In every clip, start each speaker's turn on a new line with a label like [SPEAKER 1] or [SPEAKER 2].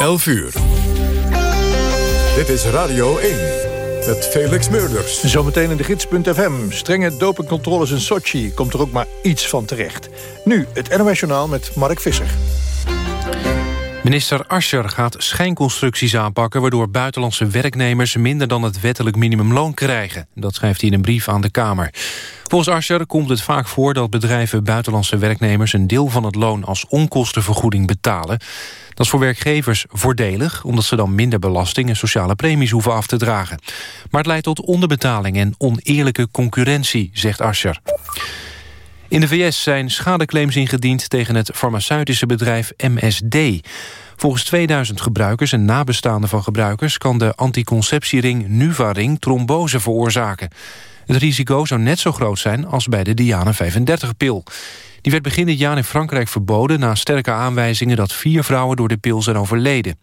[SPEAKER 1] 11 uur. Dit is Radio 1 met Felix Meurders.
[SPEAKER 2] Zometeen in de gids.fm. Strenge dopingcontroles in Sochi. Komt er ook maar iets van terecht. Nu het NOS Journaal met Mark Visser.
[SPEAKER 3] Minister Ascher gaat schijnconstructies aanpakken... waardoor buitenlandse werknemers minder dan het wettelijk minimumloon krijgen. Dat schrijft hij in een brief aan de Kamer. Volgens Ascher komt het vaak voor dat bedrijven buitenlandse werknemers... een deel van het loon als onkostenvergoeding betalen. Dat is voor werkgevers voordelig... omdat ze dan minder belasting en sociale premies hoeven af te dragen. Maar het leidt tot onderbetaling en oneerlijke concurrentie, zegt Ascher. In de VS zijn schadeclaims ingediend tegen het farmaceutische bedrijf MSD. Volgens 2000 gebruikers en nabestaanden van gebruikers... kan de anticonceptiering Nuvaring trombose veroorzaken. Het risico zou net zo groot zijn als bij de Diane 35-pil. Die werd begin dit jaar in Frankrijk verboden... na sterke aanwijzingen dat vier vrouwen door de pil zijn overleden.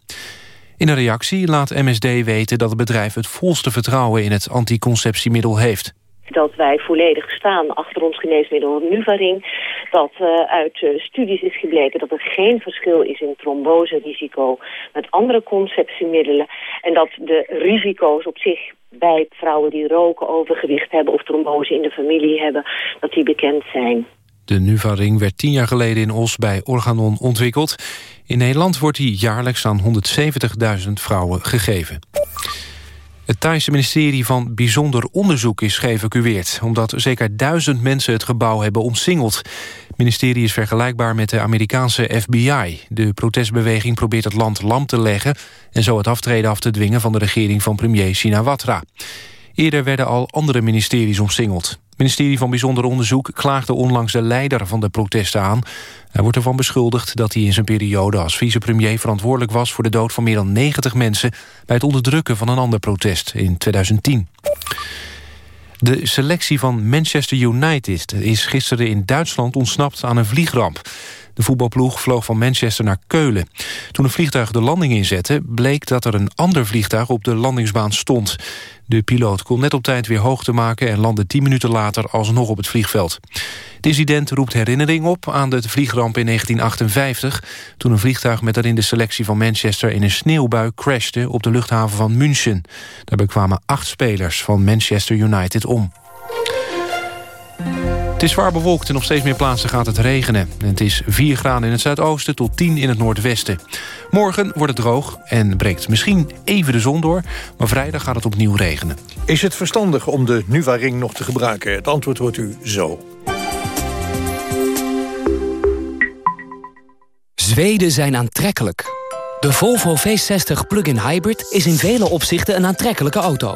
[SPEAKER 3] In een reactie laat MSD weten dat het bedrijf het volste vertrouwen... in het anticonceptiemiddel heeft
[SPEAKER 4] dat wij volledig staan achter ons geneesmiddel Nuvaring. Dat uh, uit uh, studies is gebleken dat er geen verschil is in tromboserisico met andere conceptiemiddelen. En dat de risico's op zich bij vrouwen die roken, overgewicht hebben of trombose in de familie hebben, dat die bekend zijn.
[SPEAKER 3] De Nuvaring werd tien jaar geleden in Os bij Organon ontwikkeld. In Nederland wordt die jaarlijks aan 170.000 vrouwen gegeven. Het Thaise ministerie van Bijzonder Onderzoek is geëvacueerd... omdat zeker duizend mensen het gebouw hebben omsingeld. Het ministerie is vergelijkbaar met de Amerikaanse FBI. De protestbeweging probeert het land lam te leggen... en zo het aftreden af te dwingen van de regering van premier Shinawatra. Eerder werden al andere ministeries omsingeld. Het ministerie van Bijzonder Onderzoek klaagde onlangs de leider van de protesten aan. Hij wordt ervan beschuldigd dat hij in zijn periode als vicepremier verantwoordelijk was voor de dood van meer dan 90 mensen bij het onderdrukken van een ander protest in 2010. De selectie van Manchester United is gisteren in Duitsland ontsnapt aan een vliegramp. De voetbalploeg vloog van Manchester naar Keulen. Toen een vliegtuig de landing inzette... bleek dat er een ander vliegtuig op de landingsbaan stond. De piloot kon net op tijd weer hoogte maken... en landde tien minuten later alsnog op het vliegveld. Het incident roept herinnering op aan de vliegramp in 1958... toen een vliegtuig met daarin de selectie van Manchester... in een sneeuwbui crashte op de luchthaven van München. Daarbij kwamen acht spelers van Manchester United om. Het is zwaar bewolkt en op steeds meer plaatsen gaat het regenen. Het is 4 graden in het zuidoosten tot 10 in het noordwesten. Morgen wordt het droog en breekt misschien even de zon door... maar vrijdag gaat het opnieuw regenen.
[SPEAKER 2] Is het verstandig om de Nuva-ring nog te gebruiken? Het antwoord hoort u zo.
[SPEAKER 5] Zweden zijn aantrekkelijk. De Volvo V60 Plug-in Hybrid is in vele opzichten een aantrekkelijke auto.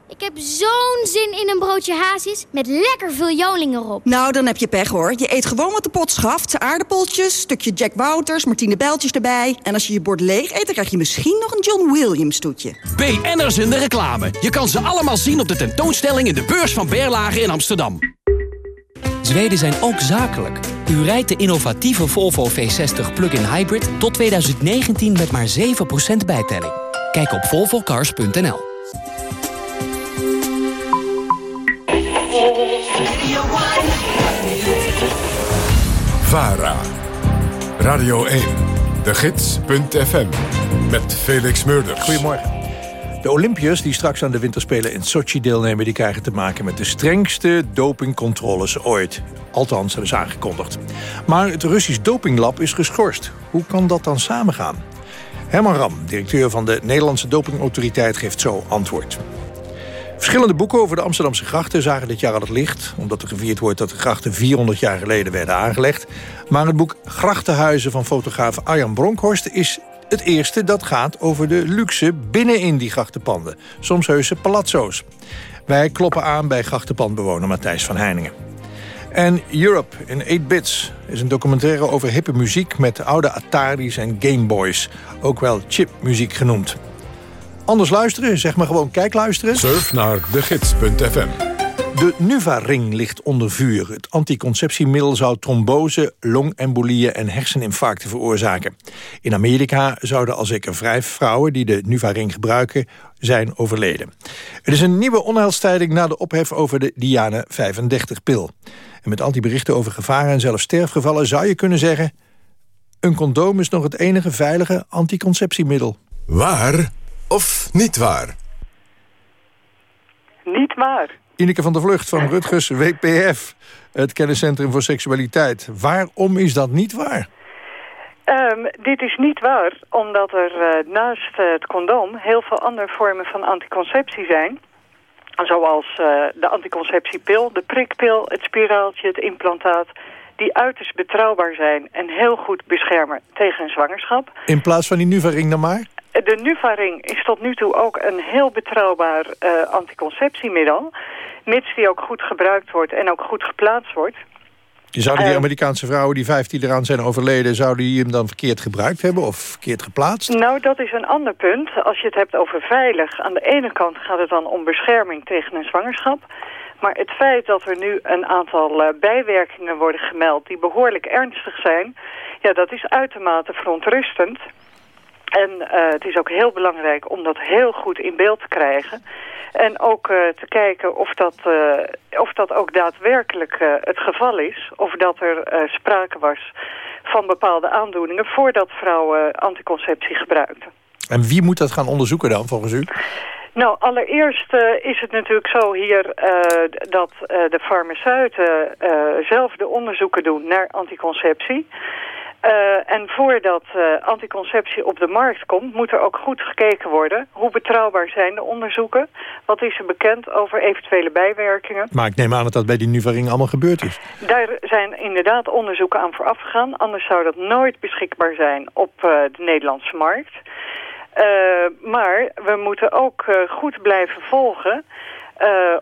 [SPEAKER 6] Ik heb zo'n zin in een broodje hazes met lekker veel joling erop.
[SPEAKER 7] Nou, dan heb je pech hoor. Je eet gewoon wat de pot schaft. Aardappeltjes, stukje Jack Wouters, Martine Bijltjes erbij. En als je je bord leeg eet, dan krijg je misschien nog een John Williams toetje.
[SPEAKER 8] BN'ers in de reclame. Je kan ze allemaal zien op de tentoonstelling in de beurs van Berlage in Amsterdam.
[SPEAKER 5] Zweden zijn ook zakelijk. U rijdt de innovatieve Volvo V60 plug-in hybrid tot 2019 met maar 7% bijtelling. Kijk op volvocars.nl.
[SPEAKER 1] VARA. Radio 1. De Gids.fm. Met Felix Meurders.
[SPEAKER 2] Goedemorgen. De Olympiërs die straks aan de winterspelen in Sochi deelnemen... die krijgen te maken met de strengste dopingcontroles ooit. Althans, dat is aangekondigd. Maar het Russisch dopinglab is geschorst. Hoe kan dat dan samengaan? Herman Ram, directeur van de Nederlandse Dopingautoriteit, geeft zo antwoord. Verschillende boeken over de Amsterdamse grachten zagen dit jaar al het licht... omdat er gevierd wordt dat de grachten 400 jaar geleden werden aangelegd. Maar het boek Grachtenhuizen van fotograaf Arjan Bronkhorst... is het eerste dat gaat over de luxe binnenin die grachtenpanden. Soms heuse palazzo's. Wij kloppen aan bij grachtenpandbewoner Matthijs van Heiningen. En Europe in 8 Bits is een documentaire over hippe muziek... met oude Ataris en Gameboys, ook wel chipmuziek genoemd. Anders luisteren, zeg maar gewoon kijk luisteren.
[SPEAKER 1] Surf naar degids.fm.
[SPEAKER 2] De Nuvaring ligt onder vuur. Het anticonceptiemiddel zou trombose, longembolieën en herseninfarcten veroorzaken. In Amerika zouden al zeker vijf vrouwen die de Nuvaring gebruiken zijn overleden. Het is een nieuwe onheilstijding na de ophef over de Diane 35-pil. En met al die berichten over gevaren en zelfs sterfgevallen zou je kunnen zeggen... een condoom is nog het enige veilige anticonceptiemiddel.
[SPEAKER 1] Waar of niet waar?
[SPEAKER 9] Niet waar.
[SPEAKER 2] Ineke van der Vlucht van Rutgers WPF, het kenniscentrum voor seksualiteit. Waarom is dat niet waar?
[SPEAKER 9] Um, dit is niet waar, omdat er uh, naast het condoom heel veel andere vormen van anticonceptie zijn. Zoals uh, de anticonceptiepil, de prikpil, het spiraaltje, het implantaat. Die uiterst betrouwbaar zijn en heel goed beschermen tegen een zwangerschap.
[SPEAKER 2] In plaats van die Nuvaring dan maar?
[SPEAKER 9] De Nuvaring is tot nu toe ook een heel betrouwbaar uh, anticonceptiemiddel. Mits die ook goed gebruikt wordt en ook goed geplaatst wordt.
[SPEAKER 2] Zouden die Amerikaanse vrouwen, die vijf die eraan zijn overleden... zouden die hem dan verkeerd gebruikt hebben of verkeerd geplaatst?
[SPEAKER 9] Nou, dat is een ander punt. Als je het hebt over veilig... aan de ene kant gaat het dan om bescherming tegen een zwangerschap... Maar het feit dat er nu een aantal uh, bijwerkingen worden gemeld... die behoorlijk ernstig zijn... ja, dat is uitermate verontrustend. En uh, het is ook heel belangrijk om dat heel goed in beeld te krijgen... En ook uh, te kijken of dat, of dat ook daadwerkelijk het geval is. Of dat er sprake was van bepaalde aandoeningen voordat vrouwen anticonceptie gebruikten.
[SPEAKER 2] En wie moet dat gaan onderzoeken dan volgens u?
[SPEAKER 9] Nou, allereerst is het natuurlijk zo hier dat de farmaceuten zelf de onderzoeken doen naar anticonceptie. En voordat anticonceptie op de markt komt, moet er ook goed gekeken worden. Hoe betrouwbaar zijn de onderzoeken? Wat is er bekend over eventuele bijwerkingen?
[SPEAKER 2] Maar ik neem aan dat dat bij die Nuvaring allemaal gebeurd is.
[SPEAKER 9] Daar zijn inderdaad onderzoeken aan vooraf gegaan. Anders zou dat nooit beschikbaar zijn op de Nederlandse markt. Maar we moeten ook goed blijven volgen...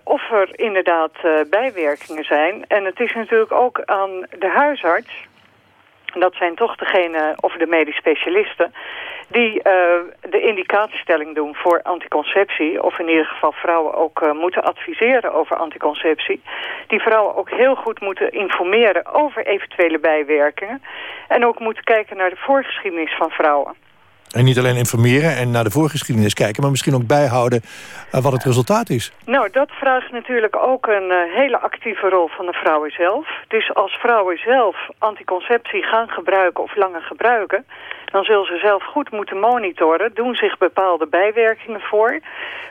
[SPEAKER 9] of er inderdaad bijwerkingen zijn. En het is natuurlijk ook aan de huisarts dat zijn toch degene, of de medisch specialisten, die de indicatiestelling doen voor anticonceptie. Of in ieder geval vrouwen ook moeten adviseren over anticonceptie. Die vrouwen ook heel goed moeten informeren over eventuele bijwerkingen. En ook moeten kijken naar de voorgeschiedenis van vrouwen.
[SPEAKER 2] En niet alleen informeren en naar de voorgeschiedenis kijken... maar misschien ook bijhouden uh, wat het resultaat is.
[SPEAKER 9] Nou, dat vraagt natuurlijk ook een uh, hele actieve rol van de vrouwen zelf. Dus als vrouwen zelf anticonceptie gaan gebruiken of langer gebruiken... dan zullen ze zelf goed moeten monitoren. Doen zich bepaalde bijwerkingen voor.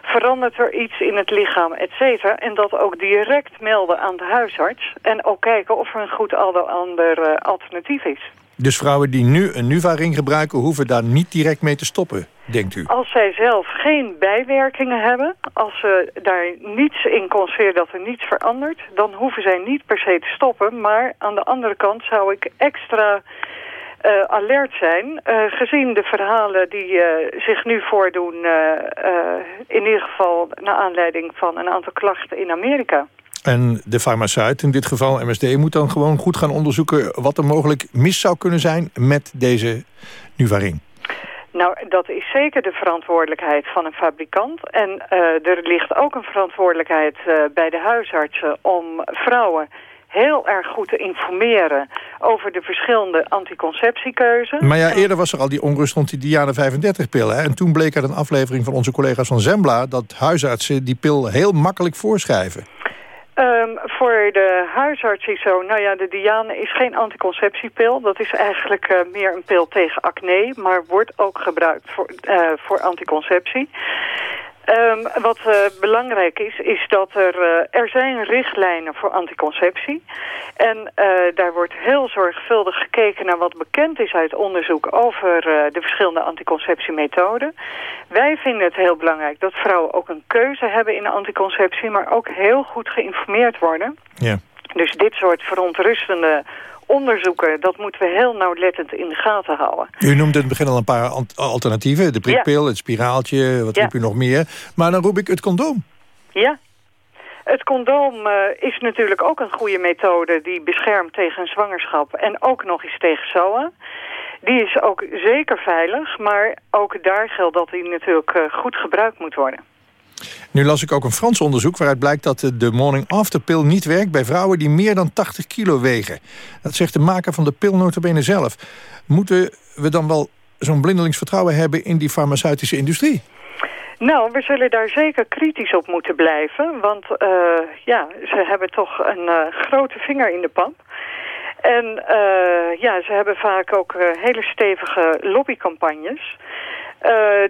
[SPEAKER 9] Verandert er iets in het lichaam, et cetera. En dat ook direct melden aan de huisarts. En ook kijken of er een goed ander uh, alternatief is.
[SPEAKER 2] Dus vrouwen die nu een Nuva-ring gebruiken... hoeven daar niet direct mee te stoppen, denkt u?
[SPEAKER 9] Als zij zelf geen bijwerkingen hebben... als ze daar niets in constateren dat er niets verandert... dan hoeven zij niet per se te stoppen. Maar aan de andere kant zou ik extra... Uh, alert zijn, uh, gezien de verhalen die uh, zich nu voordoen... in ieder geval naar aanleiding van een aantal klachten in Amerika.
[SPEAKER 2] En de farmaceut, in dit geval MSD, moet dan gewoon goed gaan onderzoeken... wat er mogelijk mis zou kunnen zijn met deze Nuvaring.
[SPEAKER 9] Nou, dat is zeker de verantwoordelijkheid van een fabrikant. En uh, er ligt ook een verantwoordelijkheid uh, bij de huisartsen om vrouwen heel erg goed te informeren over de verschillende anticonceptiekeuzes.
[SPEAKER 2] Maar ja, eerder was er al die onrust rond die Diane 35-pil. En toen bleek uit een aflevering van onze collega's van Zembla... dat huisartsen die pil heel makkelijk voorschrijven.
[SPEAKER 9] Um, voor de huisarts is zo, nou ja, de Diane is geen anticonceptiepil. Dat is eigenlijk uh, meer een pil tegen acne, maar wordt ook gebruikt voor, uh, voor anticonceptie. Um, wat uh, belangrijk is, is dat er, uh, er zijn richtlijnen voor anticonceptie. En uh, daar wordt heel zorgvuldig gekeken naar wat bekend is uit onderzoek over de verschillende anticonceptiemethoden. Wij vinden het heel belangrijk dat vrouwen ook een keuze hebben in anticonceptie, maar ook heel goed geïnformeerd worden.
[SPEAKER 2] Ja.
[SPEAKER 9] Dus dit soort verontrustende onderzoeken, dat moeten we heel nauwlettend in de gaten houden.
[SPEAKER 2] U noemde in het begin al een paar alternatieven. De prikpil, ja. het spiraaltje, wat ja. heb u nog meer? Maar dan roep ik het condoom.
[SPEAKER 9] Ja. Het condoom uh, is natuurlijk ook een goede methode die beschermt tegen een zwangerschap en ook nog eens tegen SOA. Die is ook zeker veilig, maar ook daar geldt dat die natuurlijk uh, goed gebruikt moet worden.
[SPEAKER 2] Nu las ik ook een Frans onderzoek waaruit blijkt dat de morning after pill niet werkt bij vrouwen die meer dan 80 kilo wegen. Dat zegt de maker van de pil notabene zelf. Moeten we dan wel zo'n blindelings vertrouwen hebben in die farmaceutische industrie?
[SPEAKER 9] Nou, we zullen daar zeker kritisch op moeten blijven. Want uh, ja, ze hebben toch een uh, grote vinger in de pan. En uh, ja, ze hebben vaak ook hele stevige lobbycampagnes.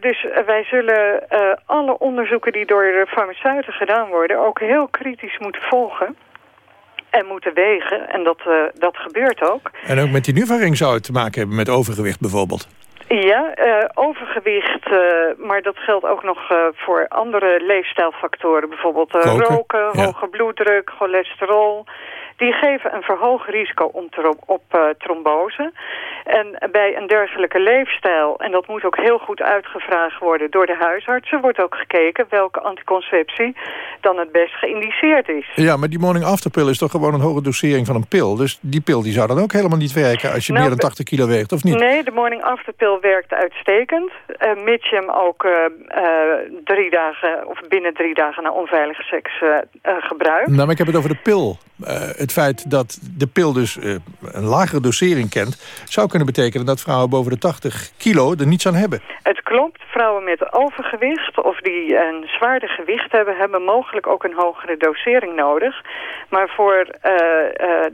[SPEAKER 9] Dus wij zullen alle onderzoeken die door de farmaceuten gedaan worden... ook heel kritisch moeten volgen en moeten wegen. En dat, dat gebeurt ook.
[SPEAKER 2] En ook met die nuvaring zou het te maken hebben met overgewicht bijvoorbeeld?
[SPEAKER 9] Ja, uh, overgewicht, uh, maar dat geldt ook nog uh, voor andere leefstijlfactoren. Bijvoorbeeld roken, hoge bloeddruk, cholesterol die geven een verhoogd risico om op trombose. En bij een dergelijke leefstijl, en dat moet ook heel goed uitgevraagd worden door de huisartsen, wordt ook gekeken welke anticonceptie dan het best geïndiceerd is.
[SPEAKER 2] Ja, maar die morning after pill is toch gewoon een hoge dosering van een pil. Dus die pil die zou dan ook helemaal niet werken als je nou, meer dan 80 kilo weegt, of niet?
[SPEAKER 9] Nee, de morning after pill werkt uitstekend. Uh, mits je hem ook uh, drie dagen, of binnen drie dagen na onveilige seks gebruikt.
[SPEAKER 2] Nou, maar ik heb het over de pil het feit dat de pil dus een lagere dosering kent... zou kunnen betekenen dat vrouwen boven de 80 kilo er niets aan hebben.
[SPEAKER 9] Het klopt. Vrouwen met overgewicht of die een zwaarder gewicht hebben... hebben mogelijk ook een hogere dosering nodig. Maar voor uh, uh,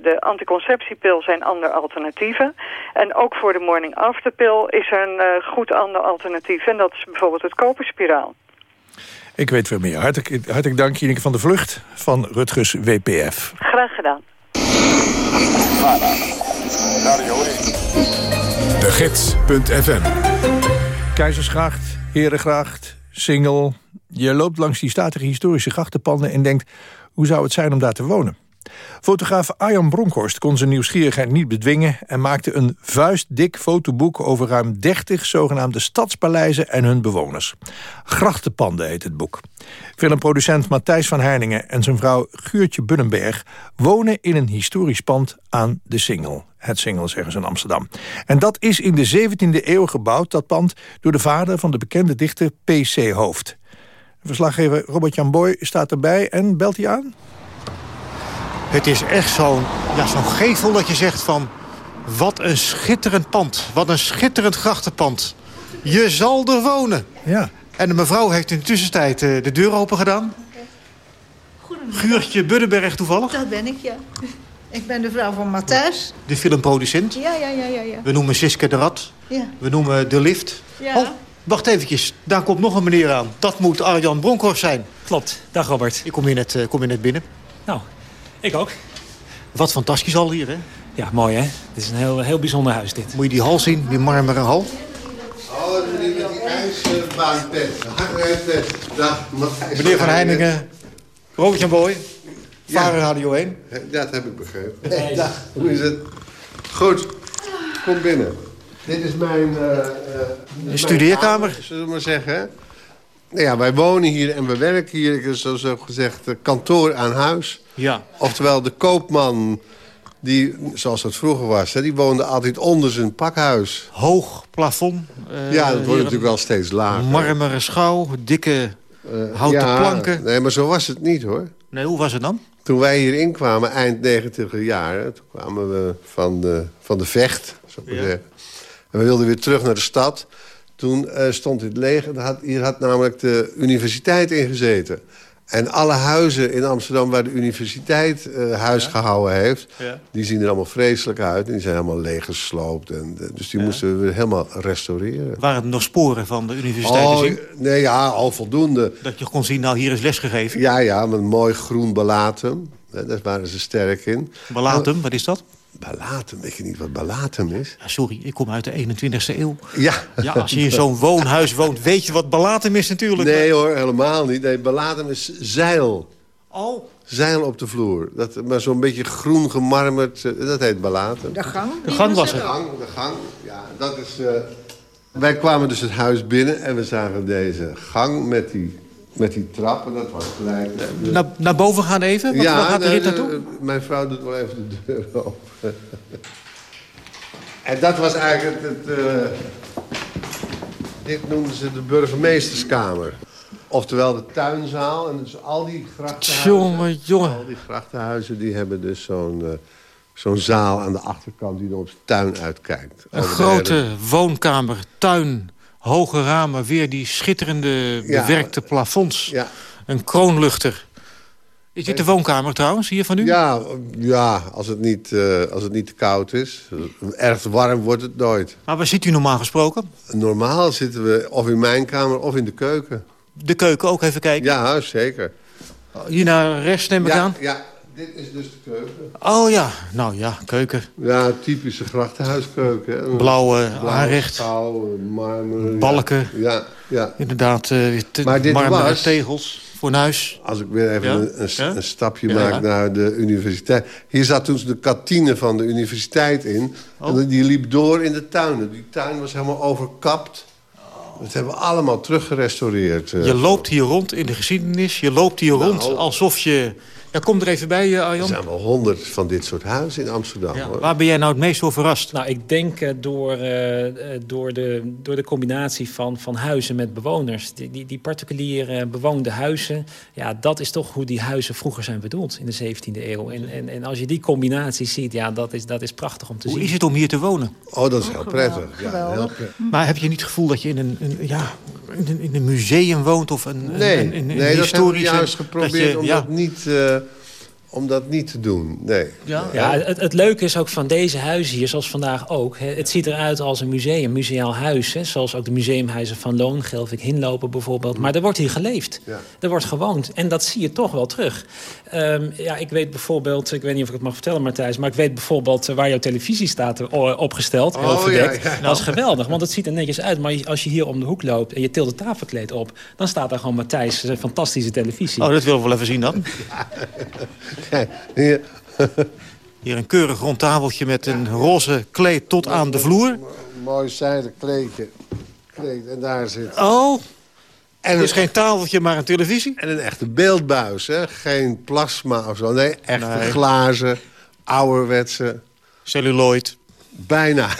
[SPEAKER 9] de anticonceptiepil zijn andere alternatieven. En ook voor de morning after pil is er een goed ander alternatief. En dat is bijvoorbeeld het koperspiraal.
[SPEAKER 2] Ik weet veel meer. Hartelijk, hartelijk dank, Jineke van de Vlucht van Rutgers WPF.
[SPEAKER 9] Graag gedaan.
[SPEAKER 1] De Gids.fm
[SPEAKER 2] Keizersgracht, Herengracht, Singel. Je loopt langs die statige historische grachtenpanden en denkt... hoe zou het zijn om daar te wonen? Fotograaf Arjan Bronkhorst kon zijn nieuwsgierigheid niet bedwingen... en maakte een vuistdik fotoboek over ruim 30 zogenaamde stadspaleizen en hun bewoners. Grachtenpanden heet het boek. Filmproducent Matthijs van Heiningen en zijn vrouw Guurtje Bunnenberg... wonen in een historisch pand aan de Singel. Het Singel zeggen ze in Amsterdam. En dat is in de 17e eeuw gebouwd, dat pand... door de vader van de bekende dichter P.C. Hoofd. Verslaggever Robert-Jan Boy staat erbij en belt hij aan?
[SPEAKER 10] Het is echt zo'n ja, zo'n gevel dat je zegt van... wat een schitterend pand, wat een schitterend grachtenpand. Je zal er wonen.
[SPEAKER 2] Ja.
[SPEAKER 10] En de mevrouw heeft in de tussentijd uh, de deur open gedaan. Guurtje Buddenberg toevallig?
[SPEAKER 11] Dat ben ik, ja. Ik ben de vrouw van Matthijs.
[SPEAKER 10] De filmproducent.
[SPEAKER 11] Ja, ja, ja, ja, ja.
[SPEAKER 10] We noemen Siske de Rat.
[SPEAKER 11] Ja.
[SPEAKER 10] We noemen De Lift.
[SPEAKER 11] Ja.
[SPEAKER 10] Oh, wacht eventjes. Daar komt nog een meneer aan. Dat moet Arjan Bronkhorst zijn.
[SPEAKER 12] Klopt. Dag Robert.
[SPEAKER 10] Ik kom hier net, uh, kom hier net binnen.
[SPEAKER 12] Nou, ik ook.
[SPEAKER 10] Wat fantastisch al hier, hè?
[SPEAKER 12] Ja, mooi, hè? Het is een heel, heel bijzonder huis, dit.
[SPEAKER 10] Moet je die hal zien, die marmeren hal?
[SPEAKER 13] Oh, niet met die ijsbaanpet.
[SPEAKER 10] Meneer Van Heiningen, Robert Jan Boy, Varen Radio 1.
[SPEAKER 13] Dat heb ik begrepen. Nee. Dag, hoe is het? Goed, kom binnen. Dit is mijn... Uh,
[SPEAKER 10] uh, studeerkamer?
[SPEAKER 13] Kamer, zullen we maar zeggen, hè? Ja, wij wonen hier en we werken hier, ik zoals gezegd, kantoor aan huis.
[SPEAKER 10] Ja.
[SPEAKER 13] Oftewel, de koopman, die, zoals dat vroeger was, hè, die woonde altijd onder zijn pakhuis.
[SPEAKER 10] Hoog plafond.
[SPEAKER 13] Uh, ja, dat wordt natuurlijk wel steeds lager.
[SPEAKER 10] Marmeren schouw, dikke uh, houten
[SPEAKER 13] ja,
[SPEAKER 10] planken.
[SPEAKER 13] Nee, maar zo was het niet, hoor.
[SPEAKER 10] Nee, hoe was het dan?
[SPEAKER 13] Toen wij hier inkwamen, eind 90 jaren, toen kwamen we van de, van de vecht, zou ik ja. zeggen. En we wilden weer terug naar de stad. Toen uh, stond het leeg. Had, hier had namelijk de universiteit ingezeten. En alle huizen in Amsterdam waar de universiteit uh, huis ja. gehouden heeft...
[SPEAKER 10] Ja.
[SPEAKER 13] die zien er allemaal vreselijk uit. En die zijn helemaal leeggesloopt. En, dus die ja. moesten we helemaal restaureren.
[SPEAKER 10] Waren er nog sporen van de universiteit
[SPEAKER 13] oh,
[SPEAKER 10] te zien?
[SPEAKER 13] Nee, ja, al voldoende.
[SPEAKER 10] Dat je kon zien, nou, hier is lesgegeven?
[SPEAKER 13] Ja, ja, met een mooi groen balatum. Daar waren ze sterk in.
[SPEAKER 10] Balatum, wat is dat?
[SPEAKER 13] Balatum, weet je niet wat balatum is?
[SPEAKER 10] Ja, sorry, ik kom uit de 21ste eeuw.
[SPEAKER 13] Ja.
[SPEAKER 10] ja. Als je in zo'n woonhuis woont, weet je wat balatum is natuurlijk.
[SPEAKER 13] Nee hoor, helemaal niet. Nee, balatum is zeil.
[SPEAKER 10] Oh.
[SPEAKER 13] Zeil op de vloer. Dat, maar zo'n beetje groen gemarmerd, dat heet balatum.
[SPEAKER 11] De gang?
[SPEAKER 10] De gang was
[SPEAKER 13] De
[SPEAKER 10] het.
[SPEAKER 13] gang, de gang, ja. Dat is, uh... Wij kwamen dus het huis binnen en we zagen deze gang met die met die trappen, dat was gelijk.
[SPEAKER 10] Na, naar boven gaan even?
[SPEAKER 13] ja,
[SPEAKER 10] waar gaat de rit naartoe?
[SPEAKER 13] Mijn vrouw doet wel even de deur open. En dat was eigenlijk het... eh, dit noemden ze de burgemeesterskamer. Oftewel de tuinzaal. En dus al die grachtenhuizen...
[SPEAKER 10] Jongen, jongen.
[SPEAKER 13] Al die grachtenhuizen die hebben dus zo'n eh, zo'n zaal aan de achterkant... die dan op de tuin uitkijkt.
[SPEAKER 10] Een grote woonkamer, tuin, hoge ramen... weer die schitterende
[SPEAKER 13] Ja.
[SPEAKER 10] bewerkte plafonds.
[SPEAKER 13] Ja.
[SPEAKER 10] Een kroonluchter. Is dit de woonkamer trouwens, hier van u?
[SPEAKER 13] Ja, ja als, het niet, eh, als het niet te koud is. Erg warm wordt het nooit.
[SPEAKER 10] Maar waar zit u normaal gesproken?
[SPEAKER 13] Normaal zitten we of in mijn kamer of in de keuken.
[SPEAKER 10] De keuken ook even kijken?
[SPEAKER 13] Ja, zeker.
[SPEAKER 10] Hier naar rechts neem ik
[SPEAKER 13] Ja,
[SPEAKER 10] aan?
[SPEAKER 13] ja, dit is dus de keuken.
[SPEAKER 10] Oh ja, nou ja, keuken.
[SPEAKER 13] Ja, typische grachtenhuiskeuken.
[SPEAKER 10] Blauwe
[SPEAKER 13] Blauw,
[SPEAKER 10] aanrecht.
[SPEAKER 13] schouw, marmer.
[SPEAKER 10] Balken.
[SPEAKER 13] Ja, ja.
[SPEAKER 10] Inderdaad, te-
[SPEAKER 13] Maar dit
[SPEAKER 10] marmeren
[SPEAKER 13] was-
[SPEAKER 10] tegels voor een huis.
[SPEAKER 13] Als ik weer even
[SPEAKER 10] Ja?
[SPEAKER 13] een, een,
[SPEAKER 10] Ja?
[SPEAKER 13] een stapje maak naar de universiteit. Hier zat toen de kantine van de universiteit in.
[SPEAKER 10] Oh.
[SPEAKER 13] En die liep door in de tuin. Die tuin was helemaal overkapt. Dat hebben we allemaal teruggerestaureerd. eh.
[SPEAKER 10] Je loopt hier rond in de geschiedenis. Je loopt hier
[SPEAKER 13] Nou.
[SPEAKER 10] rond alsof je... Ja, kom er even bij, eh,
[SPEAKER 13] Er
[SPEAKER 10] Arjan.
[SPEAKER 13] zijn wel honderd van dit soort huizen in Amsterdam.
[SPEAKER 10] Ja,
[SPEAKER 13] hoor.
[SPEAKER 10] waar ben jij nou het meest door verrast?
[SPEAKER 12] Nou, ik denk eh, door, eh, door, de, door de combinatie van, van huizen met bewoners. Die, die, die particuliere bewoonde huizen. Ja, dat is toch hoe die huizen vroeger zijn bedoeld in de 17e eeuw. En, en, en als je die combinatie ziet, ja, dat is, dat is prachtig om te
[SPEAKER 10] Hoe
[SPEAKER 12] zien.
[SPEAKER 10] is het om hier te wonen?
[SPEAKER 13] Oh, dat is heel prettig. Ja, heel prettig.
[SPEAKER 10] Maar heb je niet het gevoel dat je in een, een, ja, in een, in een museum woont? Of een,
[SPEAKER 13] Nee,
[SPEAKER 10] een, een, een
[SPEAKER 13] nee dat hebben we
[SPEAKER 10] historische-
[SPEAKER 13] juist geprobeerd
[SPEAKER 10] je-
[SPEAKER 13] om,
[SPEAKER 10] ja.
[SPEAKER 13] dat niet, eh, om dat niet te doen. Nee.
[SPEAKER 10] Ja?
[SPEAKER 12] Ja, het, het leuke is ook van deze huizen hier, zoals vandaag ook. Hè, het ziet eruit als een museum, museaal huis. Hè, zoals ook de museumhuizen van Loon, Gelvik, Hinlopen bijvoorbeeld. Maar er wordt hier geleefd.
[SPEAKER 13] Ja.
[SPEAKER 12] Er wordt gewoond. En dat zie je toch wel terug. Ehm, ja, ik weet bijvoorbeeld, ik weet niet of ik het mag vertellen Martijs... maar ik weet bijvoorbeeld eh, waar jouw televisie staat eh, opgesteld. heel
[SPEAKER 13] Oh,
[SPEAKER 12] verdekt.
[SPEAKER 13] ja, ja.
[SPEAKER 12] Dat is geweldig, want het ziet er netjes uit. Maar als je hier om de hoek loopt en je tilt het tafelkleed op... dan staat daar gewoon Matthijs' eh, fantastische televisie.
[SPEAKER 10] Oh, dat willen we wel even zien dan.
[SPEAKER 13] Kijk, hier,
[SPEAKER 10] Hier een keurig rond tafeltje met een roze kleed tot aan de vloer.
[SPEAKER 13] mooi zijden kleedje. Kleed, en daar zit...
[SPEAKER 10] Oh,
[SPEAKER 13] En
[SPEAKER 10] het is geen tafeltje, maar een televisie.
[SPEAKER 13] en een echte beeldbuis, hè? Geen plasma of zo. Nee, echte
[SPEAKER 10] Nee.
[SPEAKER 13] glazen, ouderwetse...
[SPEAKER 10] Celluloid.
[SPEAKER 13] Bijna.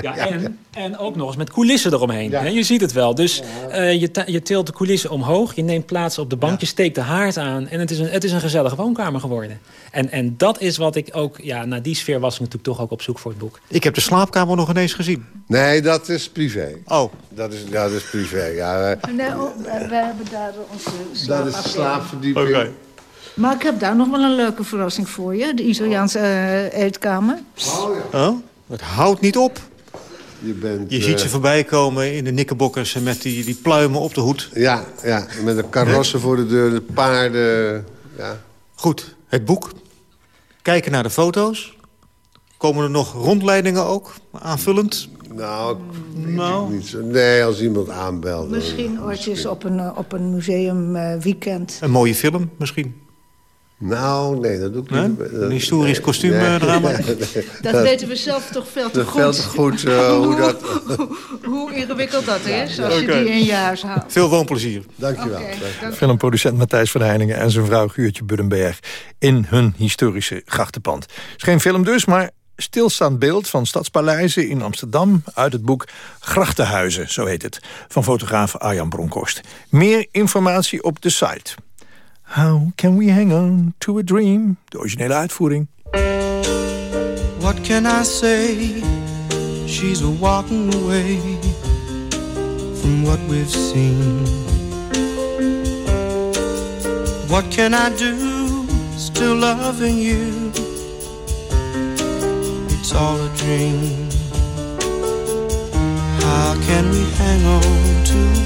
[SPEAKER 12] Ja, en, en ook nog eens met coulissen eromheen.
[SPEAKER 13] Ja.
[SPEAKER 12] Je ziet het wel. Dus eh, je, je tilt de coulissen omhoog. Je neemt plaats op de bank. Je steekt de haard aan. En het is een, het is een gezellige woonkamer geworden. En, en dat is wat ik ook... Ja, naar die sfeer was ik natuurlijk toch ook op zoek voor het boek.
[SPEAKER 10] Ik heb de slaapkamer nog ineens gezien.
[SPEAKER 13] Nee, dat is privé.
[SPEAKER 10] Oh,
[SPEAKER 13] Dat is, ja, dat is privé. Ja,
[SPEAKER 11] Nee, oh, wij hebben daar onze
[SPEAKER 13] dat is de
[SPEAKER 11] slaapafdeling. Maar ik heb daar nog wel een leuke verrassing voor je. De Italiaanse eh, eetkamer.
[SPEAKER 10] oh, het houdt niet op.
[SPEAKER 13] Je, bent,
[SPEAKER 10] Je
[SPEAKER 13] eh,
[SPEAKER 10] ziet ze voorbij komen in de nikkerbokkers... en met die, die pluimen op de hoed.
[SPEAKER 13] Ja, ja, met een karossen voor de deur, de paarden. Ja.
[SPEAKER 10] Goed, het boek. Kijken naar de foto's. Komen er nog rondleidingen ook, aanvullend?
[SPEAKER 13] Nou,
[SPEAKER 10] Nou.
[SPEAKER 13] niet zo. Nee, als iemand aanbelt.
[SPEAKER 11] Misschien ooit eens op een, eh, op een museum eh, weekend.
[SPEAKER 10] Een mooie film misschien?
[SPEAKER 13] Nou, nee, dat doe ik
[SPEAKER 10] Nee?
[SPEAKER 13] niet.
[SPEAKER 10] Een historisch
[SPEAKER 13] nee,
[SPEAKER 10] kostuum,
[SPEAKER 13] nee.
[SPEAKER 10] eh, drama?
[SPEAKER 11] Dat weten we zelf toch veel te
[SPEAKER 13] dat
[SPEAKER 11] goed.
[SPEAKER 13] veel te goed eh, hoe dat...
[SPEAKER 11] Hoe ingewikkeld dat is, als je die in je huis houdt.
[SPEAKER 10] Veel woonplezier.
[SPEAKER 13] Dankjewel.
[SPEAKER 11] Oké, dank-
[SPEAKER 2] Filmproducent Matthijs van Heiningen en zijn vrouw Guurtje Buddenberg... in hun historische grachtenpand. Het is geen film dus, maar stilstaand beeld van stadspaleizen in Amsterdam... uit het boek Grachtenhuizen, zo heet het, van fotograaf Arjan Bronkhorst. Meer informatie op de site. How can we hang on to a dream? De originele uitvoering.
[SPEAKER 14] What can I say? She's a walking away from what we've seen. What can I do? Still loving you. It's all a dream. How can we hang on to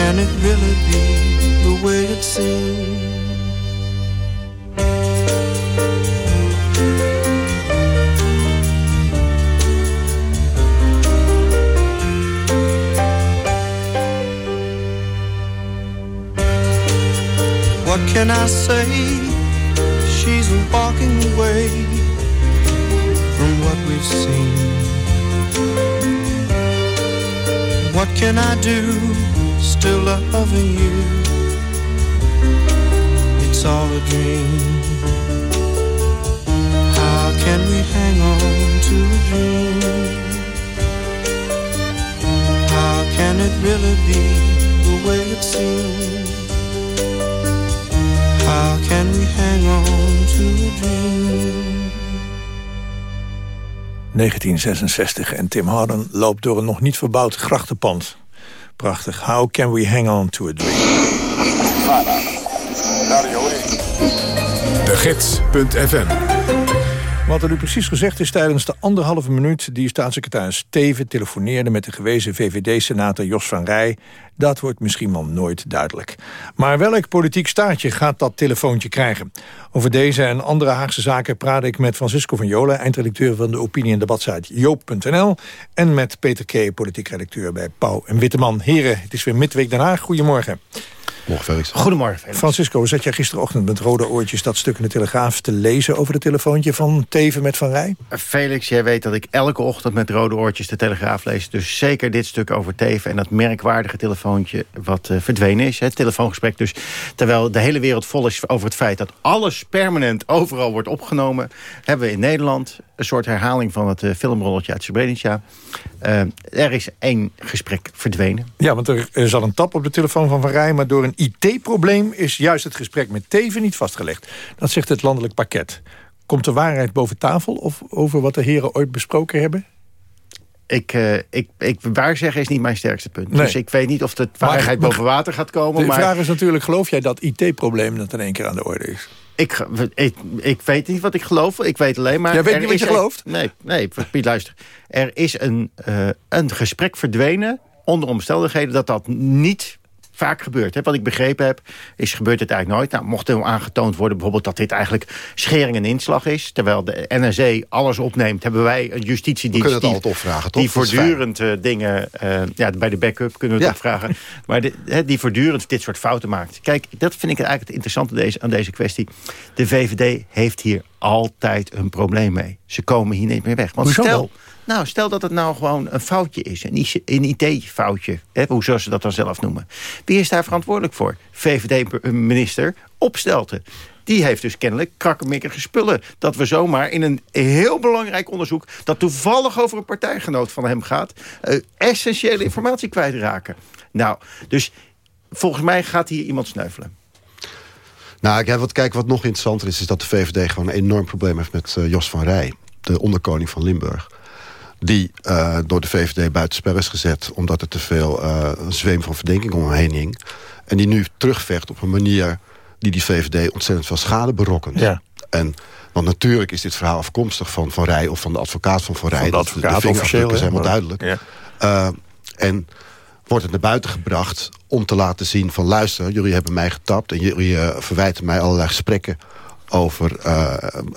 [SPEAKER 14] Can it really be the way it seems? What can I say? She's walking away from what we've seen. What can I do? Still loving you. It's all a dream. How can we hang on to a dream? How can it really be the way it seems? How can we hang on to a dream?
[SPEAKER 2] 1966 en Tim Harden loopt door een nog niet verbouwd grachtenpand. Prachtig. How can we hang on to a dream?
[SPEAKER 1] De Gids.fm
[SPEAKER 2] Wat er nu precies gezegd is tijdens de anderhalve minuut... die staatssecretaris Teven telefoneerde met de gewezen VVD-senator Jos van Rij... dat wordt misschien wel nooit duidelijk. Maar welk politiek staartje gaat dat telefoontje krijgen? Over deze en andere Haagse zaken praat ik met Francisco van Jolen... eindredacteur van de opinie- en debatsite joop.nl... en met Peter K., politiek redacteur bij Pauw en Witteman. Heren, het is weer midweek Den Haag. Goedemorgen.
[SPEAKER 15] Goedemorgen, Felix.
[SPEAKER 2] Francisco, zat jij gisterochtend met rode oortjes... dat stuk in de Telegraaf te lezen over het telefoontje van Teven met Van Rij?
[SPEAKER 15] Felix, jij weet dat ik elke ochtend met rode oortjes de Telegraaf lees. Dus zeker dit stuk over Teven en dat merkwaardige wat uh, verdwenen is, het telefoongesprek dus. Terwijl de hele wereld vol is over het feit... dat alles permanent overal wordt opgenomen... hebben we in Nederland een soort herhaling van het uh, filmrolletje uit Srebrenica. Uh, er is één gesprek verdwenen.
[SPEAKER 2] Ja, want er, er zat een tap op de telefoon van Van Rij... maar door een IT-probleem is juist het gesprek met Teven niet vastgelegd. Dat zegt het landelijk pakket. Komt de waarheid boven tafel of over wat de heren ooit besproken hebben?
[SPEAKER 15] Ik, uh, ik, ik waar zeggen is niet mijn sterkste punt. Nee. Dus ik weet niet of de waarheid boven water gaat komen.
[SPEAKER 2] De
[SPEAKER 15] maar...
[SPEAKER 2] vraag is natuurlijk, geloof jij dat IT-probleem... dat in één keer aan de orde is?
[SPEAKER 15] Ik, ik, ik weet niet wat ik geloof. Ik weet alleen maar...
[SPEAKER 2] Jij weet niet wat je
[SPEAKER 15] een,
[SPEAKER 2] gelooft?
[SPEAKER 15] Nee, nee, Piet, luister. Er is een, uh, een gesprek verdwenen onder omstandigheden dat dat niet vaak gebeurt. Hè. Wat ik begrepen heb, is gebeurt het eigenlijk nooit. Nou, mocht er aangetoond worden bijvoorbeeld dat dit eigenlijk schering en inslag is... terwijl de NRC alles opneemt, hebben wij een justitiedienst...
[SPEAKER 16] We kunnen het altijd opvragen,
[SPEAKER 15] Die voortdurend uh, dingen... Uh, ja, bij de backup kunnen we het ja. opvragen. Maar de, he, die voortdurend dit soort fouten maakt. Kijk, dat vind ik eigenlijk het interessante deze, aan deze kwestie. De VVD heeft hier altijd een probleem mee. Ze komen hier niet meer weg. Want
[SPEAKER 2] Hoezo
[SPEAKER 15] stel? Nou, stel dat het nou gewoon een foutje is. Een IT-foutje. Hoe zoals ze dat dan zelf noemen. Wie is daar verantwoordelijk voor? VVD-minister Opstelten. Die heeft dus kennelijk krakkemikkige spullen. Dat we zomaar in een heel belangrijk onderzoek... dat toevallig over een partijgenoot van hem gaat... Uh, essentiële informatie kwijtraken. Nou, dus volgens mij gaat hier iemand sneuvelen.
[SPEAKER 16] Nou, kijk, wat, kijk, wat nog interessanter is... is dat de VVD gewoon een enorm probleem heeft met uh, Jos van Rij. De onderkoning van Limburg die uh, door de VVD buitenspel is gezet... omdat er te veel uh, een zweem van verdenking omheen hing. En die nu terugvecht op een manier die die VVD ontzettend veel schade berokkent.
[SPEAKER 2] Ja.
[SPEAKER 16] En, want natuurlijk is dit verhaal afkomstig van Van Rij... of van de advocaat van Van Rij.
[SPEAKER 2] Van de advocaat
[SPEAKER 16] de
[SPEAKER 2] officieel
[SPEAKER 16] zijn wel duidelijk.
[SPEAKER 2] Ja.
[SPEAKER 16] Uh, en wordt het naar buiten gebracht om te laten zien van... luister, jullie hebben mij getapt en jullie verwijten mij allerlei gesprekken... over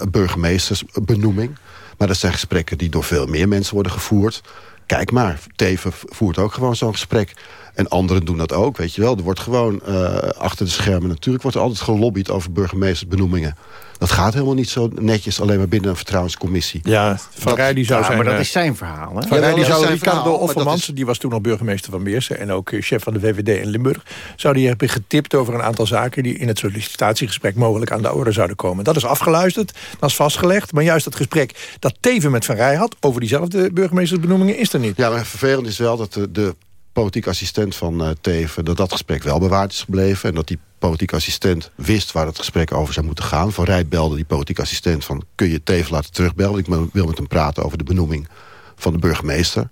[SPEAKER 16] burgemeestersbenoeming. Maar dat zijn gesprekken die door veel meer mensen worden gevoerd. Kijk maar, Teven voert ook gewoon zo'n gesprek. En anderen doen dat ook, weet je wel. Er wordt gewoon uh, achter de schermen... natuurlijk wordt altijd gelobbyd over burgemeestersbenoemingen. Dat gaat helemaal niet zo netjes alleen maar binnen een vertrouwenscommissie.
[SPEAKER 2] Ja, Van Rij die zou
[SPEAKER 15] ja,
[SPEAKER 2] zijn...
[SPEAKER 15] maar dat
[SPEAKER 2] uh,
[SPEAKER 15] is zijn verhaal, hè?
[SPEAKER 2] Van Rij die zou Ricardo Offermans,
[SPEAKER 16] is-
[SPEAKER 2] die was toen nog burgemeester van Beersen... en ook eh, chef van de VVD in Limburg... zou die hebben getipt over een aantal zaken... die in het sollicitatiegesprek mogelijk aan de orde zouden komen. Dat is afgeluisterd, dat is vastgelegd. Maar juist dat gesprek dat Teven met Van Rij had... over diezelfde burgemeestersbenoemingen is er niet.
[SPEAKER 16] Ja, maar vervelend is wel dat de, de politiek assistent van uh, Teven... dat dat gesprek wel bewaard is gebleven... en dat die politiek assistent wist waar het gesprek over zou moeten gaan. Van Rij belde die politiek assistent van... kun je Teven laten terugbellen? Ik wil met hem praten over de benoeming van de burgemeester.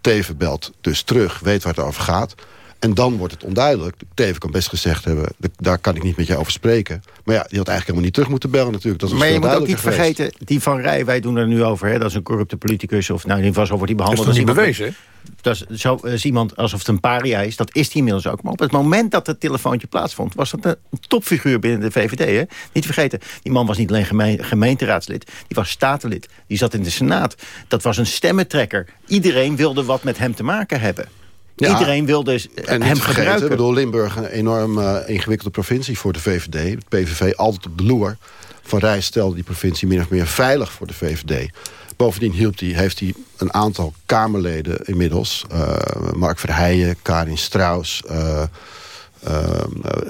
[SPEAKER 16] Teven belt dus terug, weet waar het over gaat... En dan wordt het onduidelijk. Teven kan best gezegd hebben, daar kan ik niet met jou over spreken. Maar ja, die had eigenlijk helemaal niet terug moeten bellen natuurlijk. Dat was
[SPEAKER 15] Maar je moet ook niet
[SPEAKER 16] geweest.
[SPEAKER 15] vergeten, die Van Rij, wij doen er nu over... Hè, dat is een corrupte politicus, of nou, in ieder geval zo wordt hij behandeld.
[SPEAKER 2] Is toch
[SPEAKER 15] als
[SPEAKER 2] niet bewezen,
[SPEAKER 15] Dat is, zo is iemand alsof het een paria is. Dat is hij inmiddels ook. Maar op het moment dat het telefoontje plaatsvond... was dat een topfiguur binnen de VVD. Hè? Niet vergeten, die man was niet alleen gemeen- gemeenteraadslid. Die was statenlid. Die zat in de Senaat. Dat was een stemmentrekker. Iedereen wilde wat met hem te maken hebben. Iedereen wilde
[SPEAKER 16] en
[SPEAKER 15] hem
[SPEAKER 16] vergeten,
[SPEAKER 15] gebruiken.
[SPEAKER 16] Ik bedoel, Limburg een enorm eh, ingewikkelde provincie voor de VVD. Het PVV altijd op de loer. Van Rij stelde die provincie min of meer veilig voor de VVD. Bovendien hielp hij, heeft hij een aantal Kamerleden inmiddels. eh, Mark Verheijen, Karin Strauss, eh, eh,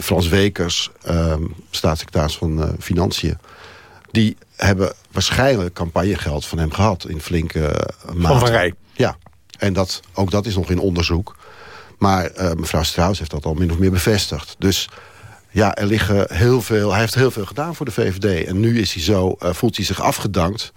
[SPEAKER 16] Frans Wekers, eh, staatssecretaris van eh, Financiën. Die hebben waarschijnlijk campagnegeld van hem gehad in flinke eh, mate.
[SPEAKER 2] Van Rij.
[SPEAKER 16] Ja, en dat, ook dat is nog in onderzoek. Maar eh, mevrouw Strauss heeft dat al min of meer bevestigd. Dus ja, er liggen heel veel, hij heeft heel veel gedaan voor de VVD. En nu is hij zo, eh, voelt hij zich afgedankt.